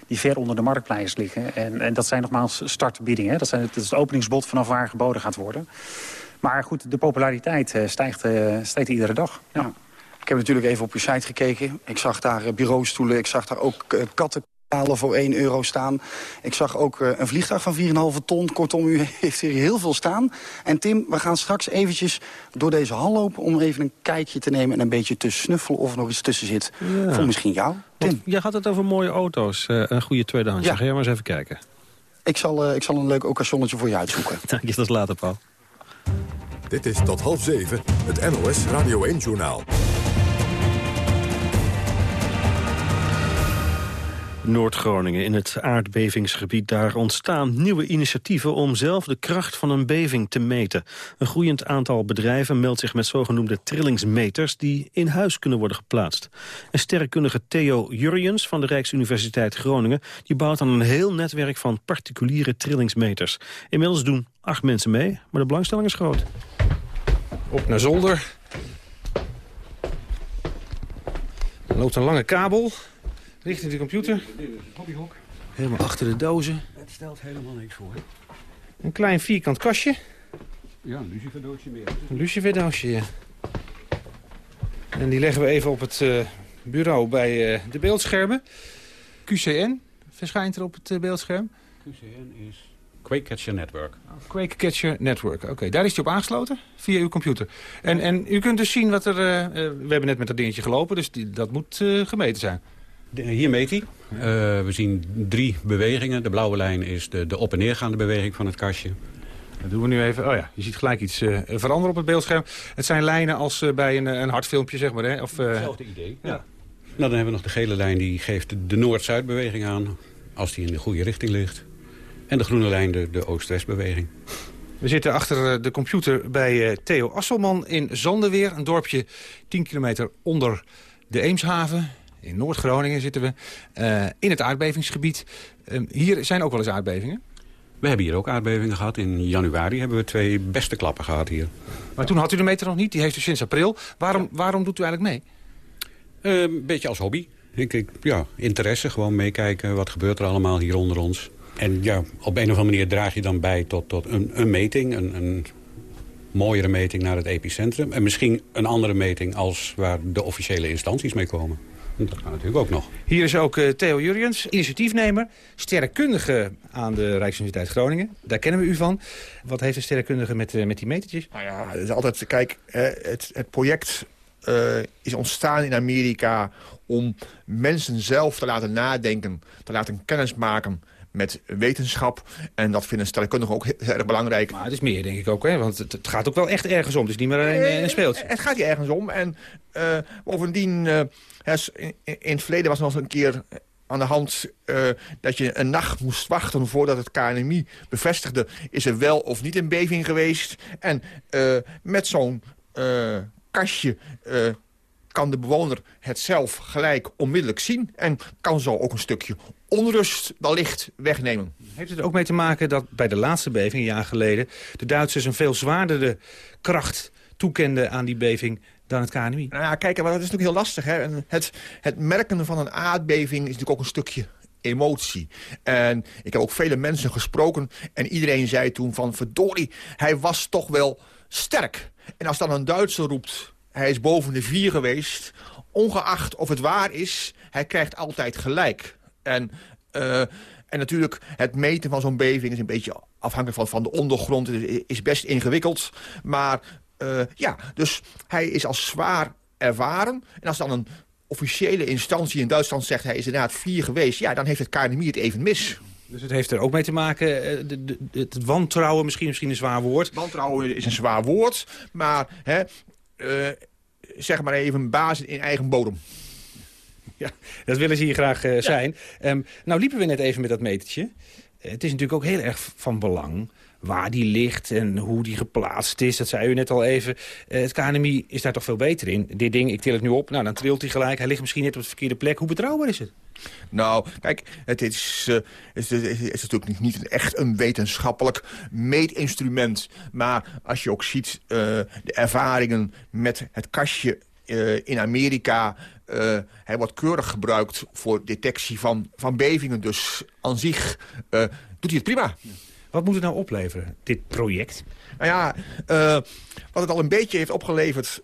die ver onder de marktprijs liggen. En, en dat zijn nogmaals startbiedingen. Dat, zijn, dat is het openingsbod vanaf waar geboden gaat worden. Maar goed, de populariteit uh, stijgt, uh, stijgt iedere dag. Ja. Ik heb natuurlijk even op uw site gekeken. Ik zag daar uh, bureaustoelen, ik zag daar ook katten voor 1 euro staan. Ik zag ook uh, een vliegtuig van 4,5 ton. Kortom, u heeft hier heel veel staan. En Tim, we gaan straks eventjes door deze hal lopen... om even een kijkje te nemen en een beetje te snuffelen... of er nog iets tussen zit. Ja. Voor misschien jou, Tim. Want jij had het over mooie auto's. Uh, een goede tweedehands. Ja. Ga jij maar eens even kijken. Ik zal, uh, ik zal een leuk occasionnetje voor je uitzoeken. Dank je, tot later, Paul. Dit is tot half zeven, het NOS Radio 1-journaal. Noord-Groningen, in het aardbevingsgebied. Daar ontstaan nieuwe initiatieven om zelf de kracht van een beving te meten. Een groeiend aantal bedrijven meldt zich met zogenoemde trillingsmeters... die in huis kunnen worden geplaatst. En sterrenkundige Theo Jurjens van de Rijksuniversiteit Groningen... die bouwt aan een heel netwerk van particuliere trillingsmeters. Inmiddels doen acht mensen mee, maar de belangstelling is groot. Op naar zolder. Er loopt een lange kabel richting de computer. Hobbyhok. Helemaal achter de dozen. Het stelt helemaal niks voor. Een klein vierkant kastje. Ja, een luciferdoosje meer. Een luciferdoosje, ja. En die leggen we even op het uh, bureau bij uh, de beeldschermen. QCN, verschijnt er op het beeldscherm? QCN is Quakecatcher Network. Quakecatcher Network, oké. Daar is hij op aangesloten via uw computer. En, en u kunt dus zien wat er... we hebben net met dat dingetje gelopen, dus die, dat moet gemeten zijn. Hier meet hij. we zien drie bewegingen. De blauwe lijn is de, de op- en neergaande beweging van het kastje. Dat doen we nu even. Oh ja, je ziet gelijk iets uh, veranderen op het beeldscherm. Het zijn lijnen als uh, bij een, een hartfilmpje, zeg maar. Hè? Of, uh, Hetzelfde idee. Ja. Nou, dan hebben we nog de gele lijn, die geeft de Noord-Zuid-beweging aan. Als die in de goede richting ligt. En de groene lijn, de, de Oost-West-beweging. We zitten achter de computer bij Theo Asselman in Zandenweer. Een dorpje 10 kilometer onder de Eemshaven. In Noord-Groningen zitten we. in het aardbevingsgebied. hier zijn ook wel eens aardbevingen. We hebben hier ook aardbevingen gehad. In januari hebben we twee beste klappen gehad hier. Maar toen had u de meter nog niet, die heeft u sinds april. Waarom, waarom doet u eigenlijk mee? Uh, een beetje als hobby. Ik, ik, ja, interesse, gewoon meekijken. Wat gebeurt er allemaal hier onder ons? En ja, op een of andere manier draag je dan bij tot, tot een, een meting. Een, een mooiere meting naar het epicentrum. En misschien een andere meting als waar de officiële instanties mee komen. Dat kan natuurlijk ook nog. Hier is ook uh, Theo Jurjens, initiatiefnemer, sterrenkundige aan de Rijksuniversiteit Groningen. Daar kennen we u van. Wat heeft de sterrenkundige met, uh, met die metertjes? Nou ja, het is altijd, kijk, het, het project uh, is ontstaan in Amerika om mensen zelf te laten nadenken, te laten kennismaken met wetenschap. En dat vinden sterrenkundigen ook heel, erg belangrijk. Maar het is meer, denk ik ook, hè? want het, het gaat ook wel echt ergens om. Het is niet meer een, een speeltje. Het gaat hier ergens om. En uh, bovendien, uh, in, in het verleden was nog een keer aan de hand uh, dat je een nacht moest wachten voordat het KNMI bevestigde... is er wel of niet een beving geweest. En uh, met zo'n uh, kastje kan de bewoner het zelf gelijk onmiddellijk zien... en kan zo ook een stukje onrust wellicht wegnemen. Heeft het ook mee te maken dat bij de laatste beving, een jaar geleden... de Duitsers een veel zwaardere kracht toekenden aan die beving dan het KNMI? Nou ja, kijk, maar dat is natuurlijk heel lastig. Hè? Het, het merken van een aardbeving is natuurlijk ook een stukje emotie. En ik heb ook vele mensen gesproken en iedereen zei toen van... verdorie, hij was toch wel sterk. En als dan een Duitser roept, hij is boven de vier geweest... ongeacht of het waar is, hij krijgt altijd gelijk. En, uh, en natuurlijk, het meten van zo'n beving is een beetje afhankelijk van, van de ondergrond. Het is best ingewikkeld. Maar uh, ja, dus hij is als zwaar ervaren. En als dan een officiële instantie in Duitsland zegt... hij is inderdaad vier geweest, ja, dan heeft het KNMI het even mis. Dus het heeft er ook mee te maken, de, de, het wantrouwen misschien, misschien een zwaar woord. Wantrouwen is een zwaar woord, maar hè, uh, zeg maar even basis in eigen bodem. Ja, dat willen ze hier graag uh, zijn. Ja. Um, nou liepen we net even met dat metertje. Uh, het is natuurlijk ook heel erg van belang waar die ligt en hoe die geplaatst is. Dat zei u net al even. Uh, het KNMI is daar toch veel beter in. Dit ding, ik til het nu op, nou dan trilt hij gelijk. Hij ligt misschien net op de verkeerde plek. Hoe betrouwbaar is het? Nou, kijk, het is, uh, het is, het is natuurlijk niet echt een wetenschappelijk meetinstrument. Maar als je ook ziet uh, de ervaringen met het kastje uh, in Amerika... Hij wordt keurig gebruikt voor detectie van, van bevingen. Dus aan zich doet hij het prima. Wat moet het nou opleveren, dit project? Nou ja, uh, wat het al een beetje heeft opgeleverd...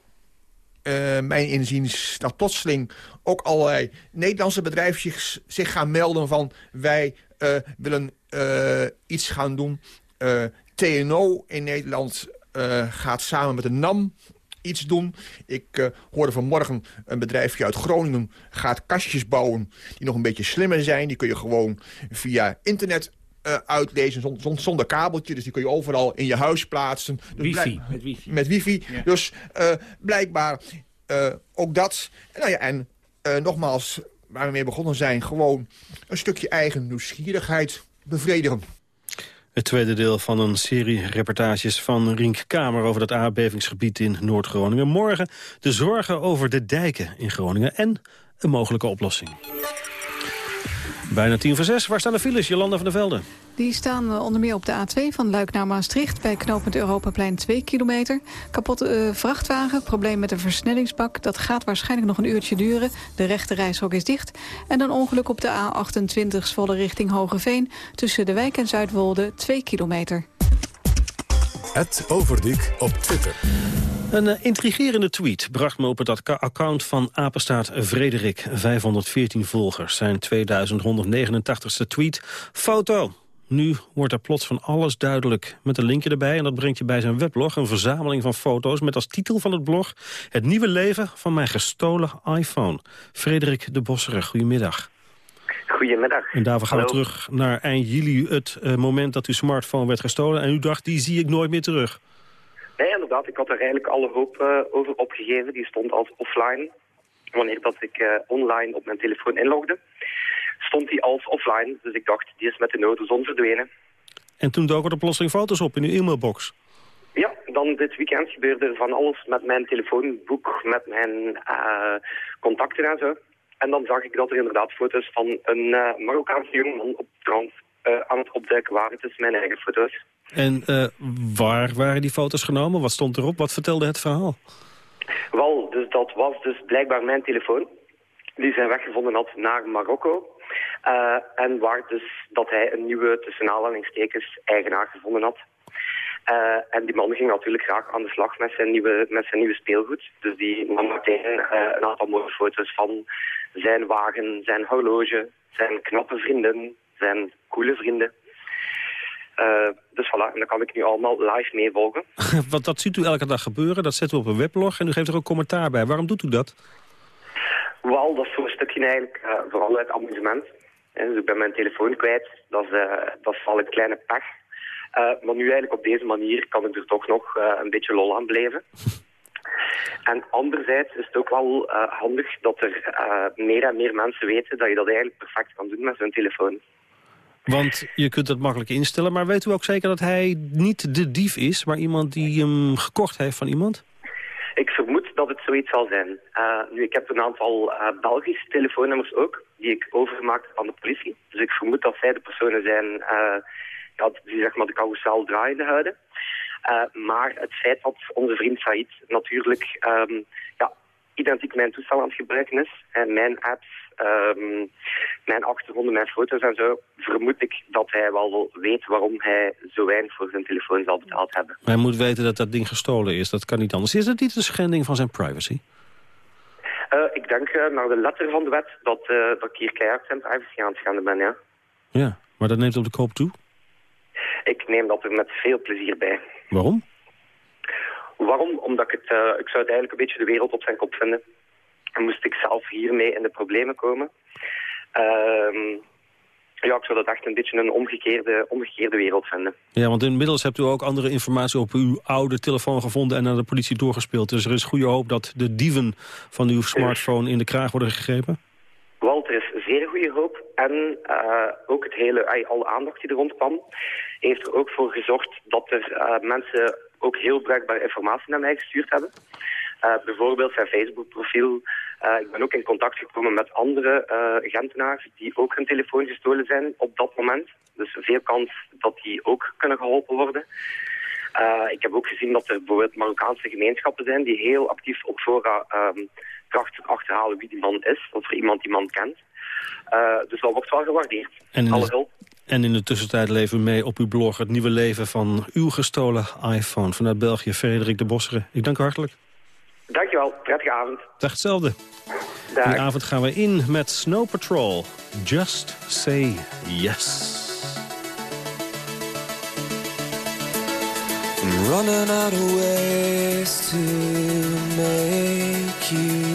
Uh, mijn inziens dat plotseling ook allerlei Nederlandse bedrijfjes zich gaan melden van... wij uh, willen iets gaan doen. TNO in Nederland gaat samen met de NAM iets doen. Ik uh, hoorde vanmorgen een bedrijfje uit Groningen gaat kastjes bouwen... die nog een beetje slimmer zijn. Die kun je gewoon via internet uh, uitlezen zonder, zonder kabeltje. Dus die kun je overal in je huis plaatsen. Dus wifi, met wifi. Met wifi. Ja. Dus uh, blijkbaar uh, ook dat. Nou ja, en nogmaals, waar we mee begonnen zijn... gewoon een stukje eigen nieuwsgierigheid bevredigen. Het tweede deel van een serie reportages van Rink Kamer... over dat aardbevingsgebied in Noord-Groningen. Morgen de zorgen over de dijken in Groningen en een mogelijke oplossing. Bijna tien voor zes. Waar staan de files, Jolanda van der Velde? Die staan onder meer op de A2 van Luik naar Maastricht... bij knooppunt Europaplein 2 kilometer. Kapotte uh, vrachtwagen, probleem met de versnellingsbak. Dat gaat waarschijnlijk nog een uurtje duren. De rechte reishok is dicht. En een ongeluk op de A28 Zwolle richting Hogeveen... tussen de wijk en Zuidwolde 2 kilometer. Het Overdiek op Twitter. Een uh, intrigerende tweet bracht me op het account van apenstaart Frederik. 514 volgers, zijn 2189ste tweet. Foto. Nu wordt er plots van alles duidelijk met een linkje erbij... en dat brengt je bij zijn weblog een verzameling van foto's... met als titel van het blog Het nieuwe leven van mijn gestolen iPhone. Frederik de Bossere, goedemiddag. Goedemiddag. En daarvoor gaan we terug naar eind juli, het uh, moment dat uw smartphone werd gestolen... en u dacht, die zie ik nooit meer terug. Nee, inderdaad. Ik had er eigenlijk alle hoop uh, over opgegeven. Die stond als offline. Wanneer dat ik uh, online op mijn telefoon inlogde, stond die als offline. Dus ik dacht, die is met de noodenzon verdwenen. En toen doken er plotseling foto's op in uw e-mailbox. Ja, dan dit weekend gebeurde er van alles met mijn telefoonboek, met mijn contacten en zo. En dan zag ik dat er inderdaad foto's van een uh, Marokkaanse jongeman op het strand uh, aan het opduiken waren. Het is mijn eigen foto's. En uh, waar waren die foto's genomen? Wat stond erop? Wat vertelde het verhaal? Wel, dus dat was dus blijkbaar mijn telefoon. Die zijn weggevonden had naar Marokko. En waar dus dat hij een nieuwe, tussen aanhalingstekens, eigenaar gevonden had. Uh, en die man ging natuurlijk graag aan de slag met zijn nieuwe, met zijn nieuwe speelgoed. Dus die nam meteen uh, een aantal mooie foto's van zijn wagen, zijn horloge, zijn knappe vrienden, zijn coole vrienden. Uh, dus voilà, en dat kan ik nu allemaal live meevolgen. Want dat ziet u elke dag gebeuren, dat zet u op een weblog en u geeft er ook commentaar bij. Waarom doet u dat? Wel, dat is voor een stukje eigenlijk vooral uit amusement. En dus ik ben mijn telefoon kwijt, dat is, dat is al een kleine pech. Maar nu eigenlijk op deze manier kan ik er toch nog een beetje lol aan blijven. En anderzijds is het ook wel uh, handig dat er meer en meer mensen weten dat je dat eigenlijk perfect kan doen met zo'n telefoon. Want je kunt het makkelijk instellen, maar weet u ook zeker dat hij niet de dief is, maar iemand die hem gekocht heeft van iemand? Ik vermoed dat het zoiets zal zijn. Nu, ik heb een aantal Belgische telefoonnummers ook, die ik overgemaakt heb aan de politie. Dus ik vermoed dat zij de personen zijn ja, die zeg maar de carousel draaiende houden. Uh, maar het feit dat onze vriend Said natuurlijk um, ja, identiek mijn toestel aan het gebruiken is. En mijn apps, um, mijn achtergronden, mijn foto's en zo. Vermoed ik dat hij wel weet waarom hij zo weinig voor zijn telefoon zal betaald hebben. Hij moet weten dat dat ding gestolen is. Dat kan niet anders. Is dat niet een schending van zijn privacy? Uh, ik denk uh, naar de letter van de wet dat, dat ik hier keihard zijn privacy aan het schenden ben, ja. Ja, maar dat neemt op de koop toe? Ik neem dat er met veel plezier bij. Waarom? Waarom? Omdat ik het, uh, ik zou het eigenlijk een beetje de wereld op zijn kop vinden. En moest ik zelf hiermee in de problemen komen. Uh, ja, ik zou dat echt een beetje een omgekeerde, omgekeerde wereld vinden. Ja, want inmiddels hebt u ook andere informatie op uw oude telefoon gevonden en naar de politie doorgespeeld. Dus er is goede hoop dat de dieven van uw smartphone in de kraag worden gegrepen? Wel, er is zeer goede hoop. En uh, ook het hele, alle aandacht die er rondkwam, heeft er ook voor gezorgd dat er uh, mensen ook heel bruikbare informatie naar mij gestuurd hebben. Uh, bijvoorbeeld zijn Facebook-profiel. Ik ben ook in contact gekomen met andere Gentenaars die ook hun telefoon gestolen zijn op dat moment. Dus veel kans dat die ook kunnen geholpen worden. ik heb ook gezien dat er bijvoorbeeld Marokkaanse gemeenschappen zijn die heel actief op fora um, trachten achterhalen wie die man is, of er iemand die man kent. dus dat wordt wel gewaardeerd. En Alle hulp. En in de tussentijd leven we mee op uw blog... het nieuwe leven van uw gestolen iPhone. Vanuit België, Frederik de Bosseren. Ik dank u hartelijk. Dankjewel, prettige avond. Dag hetzelfde. Dag. Die avond gaan we in met Snow Patrol. Just say yes. I'm running out of ways to make you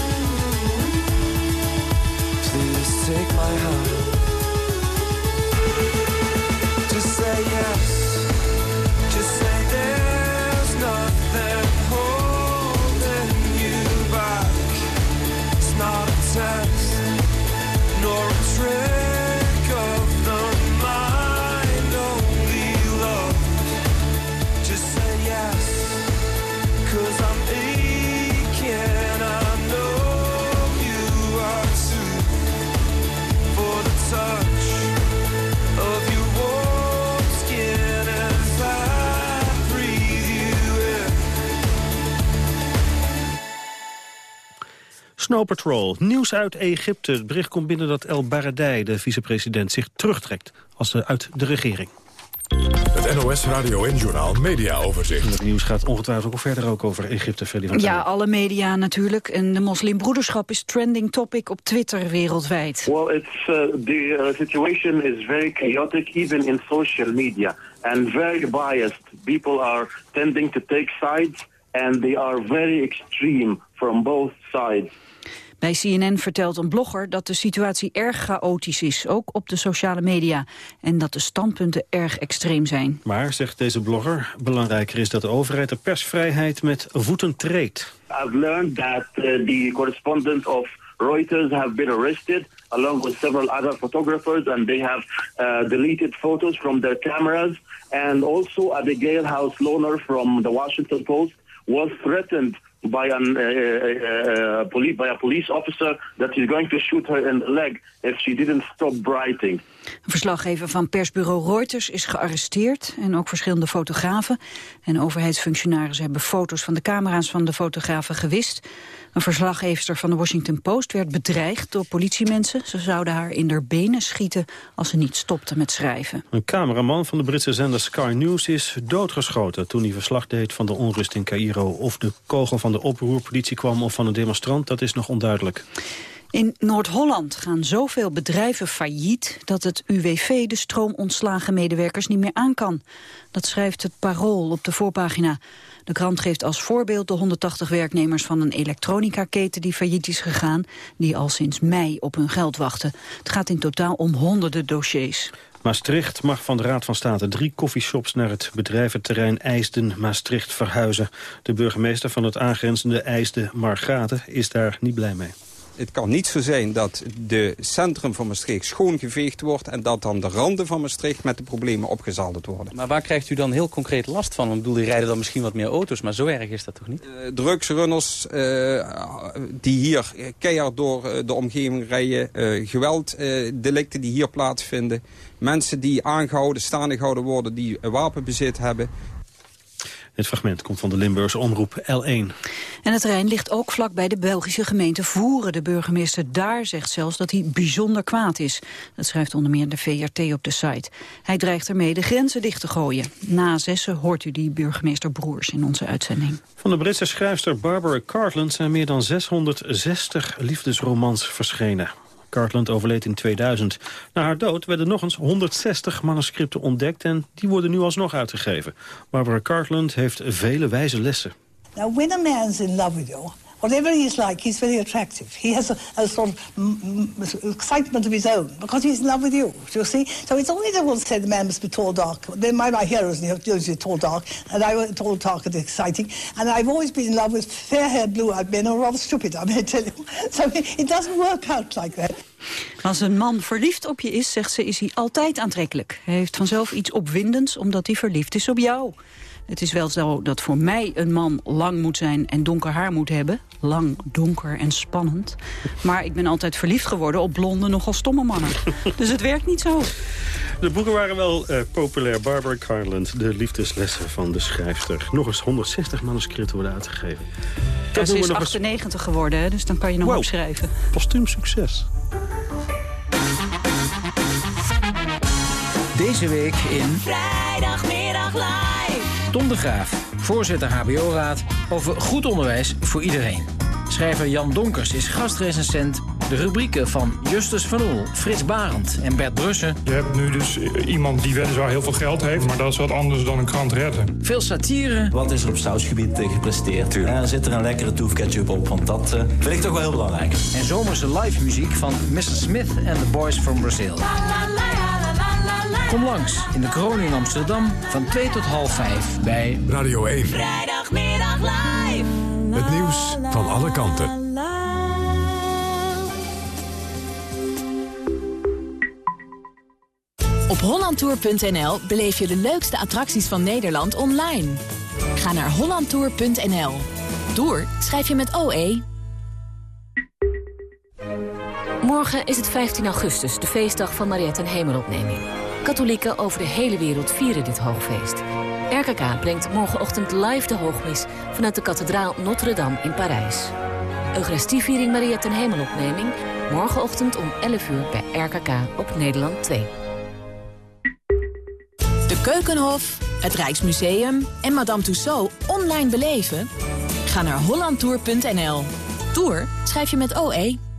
Take my hand. Just say yes. Snow Patrol. Nieuws uit Egypte. Het bericht komt binnen dat El Baradei, de vicepresident, zich terugtrekt als uit de regering. Het NOS Radio en Journal Media Overzicht. Het nieuws gaat ongetwijfeld ook verder ook over Egypte. Freddy van ja, alle media natuurlijk. En de moslimbroederschap is trending topic op Twitter wereldwijd. Well, it's uh, the uh, situation is very chaotic even in social media and very biased. People are tending to take sides and they are very extreme from both sides. Bij CNN vertelt een blogger dat de situatie erg chaotisch is, ook op de sociale media. En dat de standpunten erg extreem zijn. Maar, zegt deze blogger, belangrijker is dat de overheid de persvrijheid met voeten treedt. I've learned that uh, the correspondent of Reuters have been arrested along with several other photographers and they have uh, deleted photos from their cameras. And also Abigail House Loner from the Washington Post was threatened by, an, uh, uh, uh, police, by a police officer that he's going to shoot her in the leg if she didn't stop writing. Een verslaggever van persbureau Reuters is gearresteerd en ook verschillende fotografen. En overheidsfunctionarissen hebben foto's van de camera's van de fotografen gewist. Een verslaggever van de Washington Post werd bedreigd door politiemensen. Ze zouden haar in haar benen schieten als ze niet stopte met schrijven. Een cameraman van de Britse zender Sky News is doodgeschoten... toen hij verslag deed van de onrust in Cairo. Of de kogel van de oproerpolitie kwam of van een demonstrant, dat is nog onduidelijk. In Noord-Holland gaan zoveel bedrijven failliet... dat het UWV de stroomontslagen medewerkers niet meer aan kan. Dat schrijft het Parool op de voorpagina. De krant geeft als voorbeeld de 180 werknemers van een elektronica-keten die failliet is gegaan, die al sinds mei op hun geld wachten. Het gaat in totaal om honderden dossiers. Maastricht mag van de Raad van State drie koffieshops naar het bedrijventerrein IJsden-Maastricht verhuizen. De burgemeester van het aangrenzende IJsden, Margate, is daar niet blij mee. Het kan niet zo zijn dat de centrum van Maastricht schoongeveegd wordt... en dat dan de randen van Maastricht met de problemen opgezadeld worden. Maar waar krijgt u dan heel concreet last van? Ik bedoel, die rijden dan misschien wat meer auto's, maar zo erg is dat toch niet? Uh, drugsrunners uh, die hier keihard door uh, de omgeving rijden... gewelddelicten die hier plaatsvinden... mensen die aangehouden, staande gehouden worden... die wapenbezit hebben... Het fragment komt van de Limburgse omroep L1. En het terrein ligt ook vlak bij de Belgische gemeente Voeren. De burgemeester daar zegt zelfs dat hij bijzonder kwaad is. Dat schrijft onder meer de VRT op de site. Hij dreigt ermee de grenzen dicht te gooien. Na zessen hoort u die burgemeester Broers in onze uitzending. Van de Britse schrijfster Barbara Cartland zijn meer dan 660 liefdesromans verschenen. Cartland overleed in 2000. Na haar dood werden nog eens 160 manuscripten ontdekt... en die worden nu alsnog uitgegeven. Barbara Cartland heeft vele wijze lessen. Now, when a man's in love with you, whatever he's like, he's very attractive. He has a, a sort of excitement of his own because he's in love with you. You see, so it's always everyone said the man must be tall, dark. Then my, my heroes usually tall, dark, and I was tall, dark, and exciting. And I've always been in love with fair-haired, blue-eyed men are rather stupid. I mean, tell you. So it doesn't work out like that. Als een man verliefd op je is, zegt ze, is hij altijd aantrekkelijk. Hij heeft vanzelf iets opwindends omdat hij verliefd is op jou. Het is wel zo dat voor mij een man lang moet zijn en donker haar moet hebben. Lang, donker en spannend. Maar ik ben altijd verliefd geworden op blonde, nogal stomme mannen. dus het werkt niet zo. De boeken waren wel uh, populair. Barbara Cartland, de liefdeslessen van de schrijfster. Nog eens 160 manuscripten worden uitgegeven. Dat ja, ze is 98 eens... geworden, dus dan kan je nog wow. opschrijven. Postuum succes. Deze week in... Vrijdagmiddag live. Tom de Graaf, voorzitter HBO-raad, over goed onderwijs voor iedereen. Schrijver Jan Donkers is gastrecensent. De rubrieken van Justus van Oel, Frits Barend en Bert Brussen. Je hebt nu dus iemand die weliswaar heel veel geld heeft... maar dat is wat anders dan een krant redden. Veel satire. Wat is er op sausgebied gepresteerd? En zit er een lekkere toefketchup op, want dat uh, vind ik toch wel heel belangrijk. En zomerse live muziek van Mr. Smith en The Boys from Brazil. Kom langs in de kroon in Amsterdam van 2 tot half 5 bij Radio 1. Vrijdagmiddag live. Het nieuws van alle kanten. Op hollandtour.nl beleef je de leukste attracties van Nederland online. Ga naar hollandtour.nl. Tour schrijf je met OE. Morgen is het 15 augustus, de feestdag van Mariette en Hemelopneming. Katholieken over de hele wereld vieren dit hoogfeest. RKK brengt morgenochtend live de hoogmis... vanuit de kathedraal Notre-Dame in Parijs. Eucharistieviering Maria ten Hemelopneming. Morgenochtend om 11 uur bij RKK op Nederland 2. De Keukenhof, het Rijksmuseum en Madame Tussaud online beleven? Ga naar hollandtour.nl. Tour schrijf je met OE.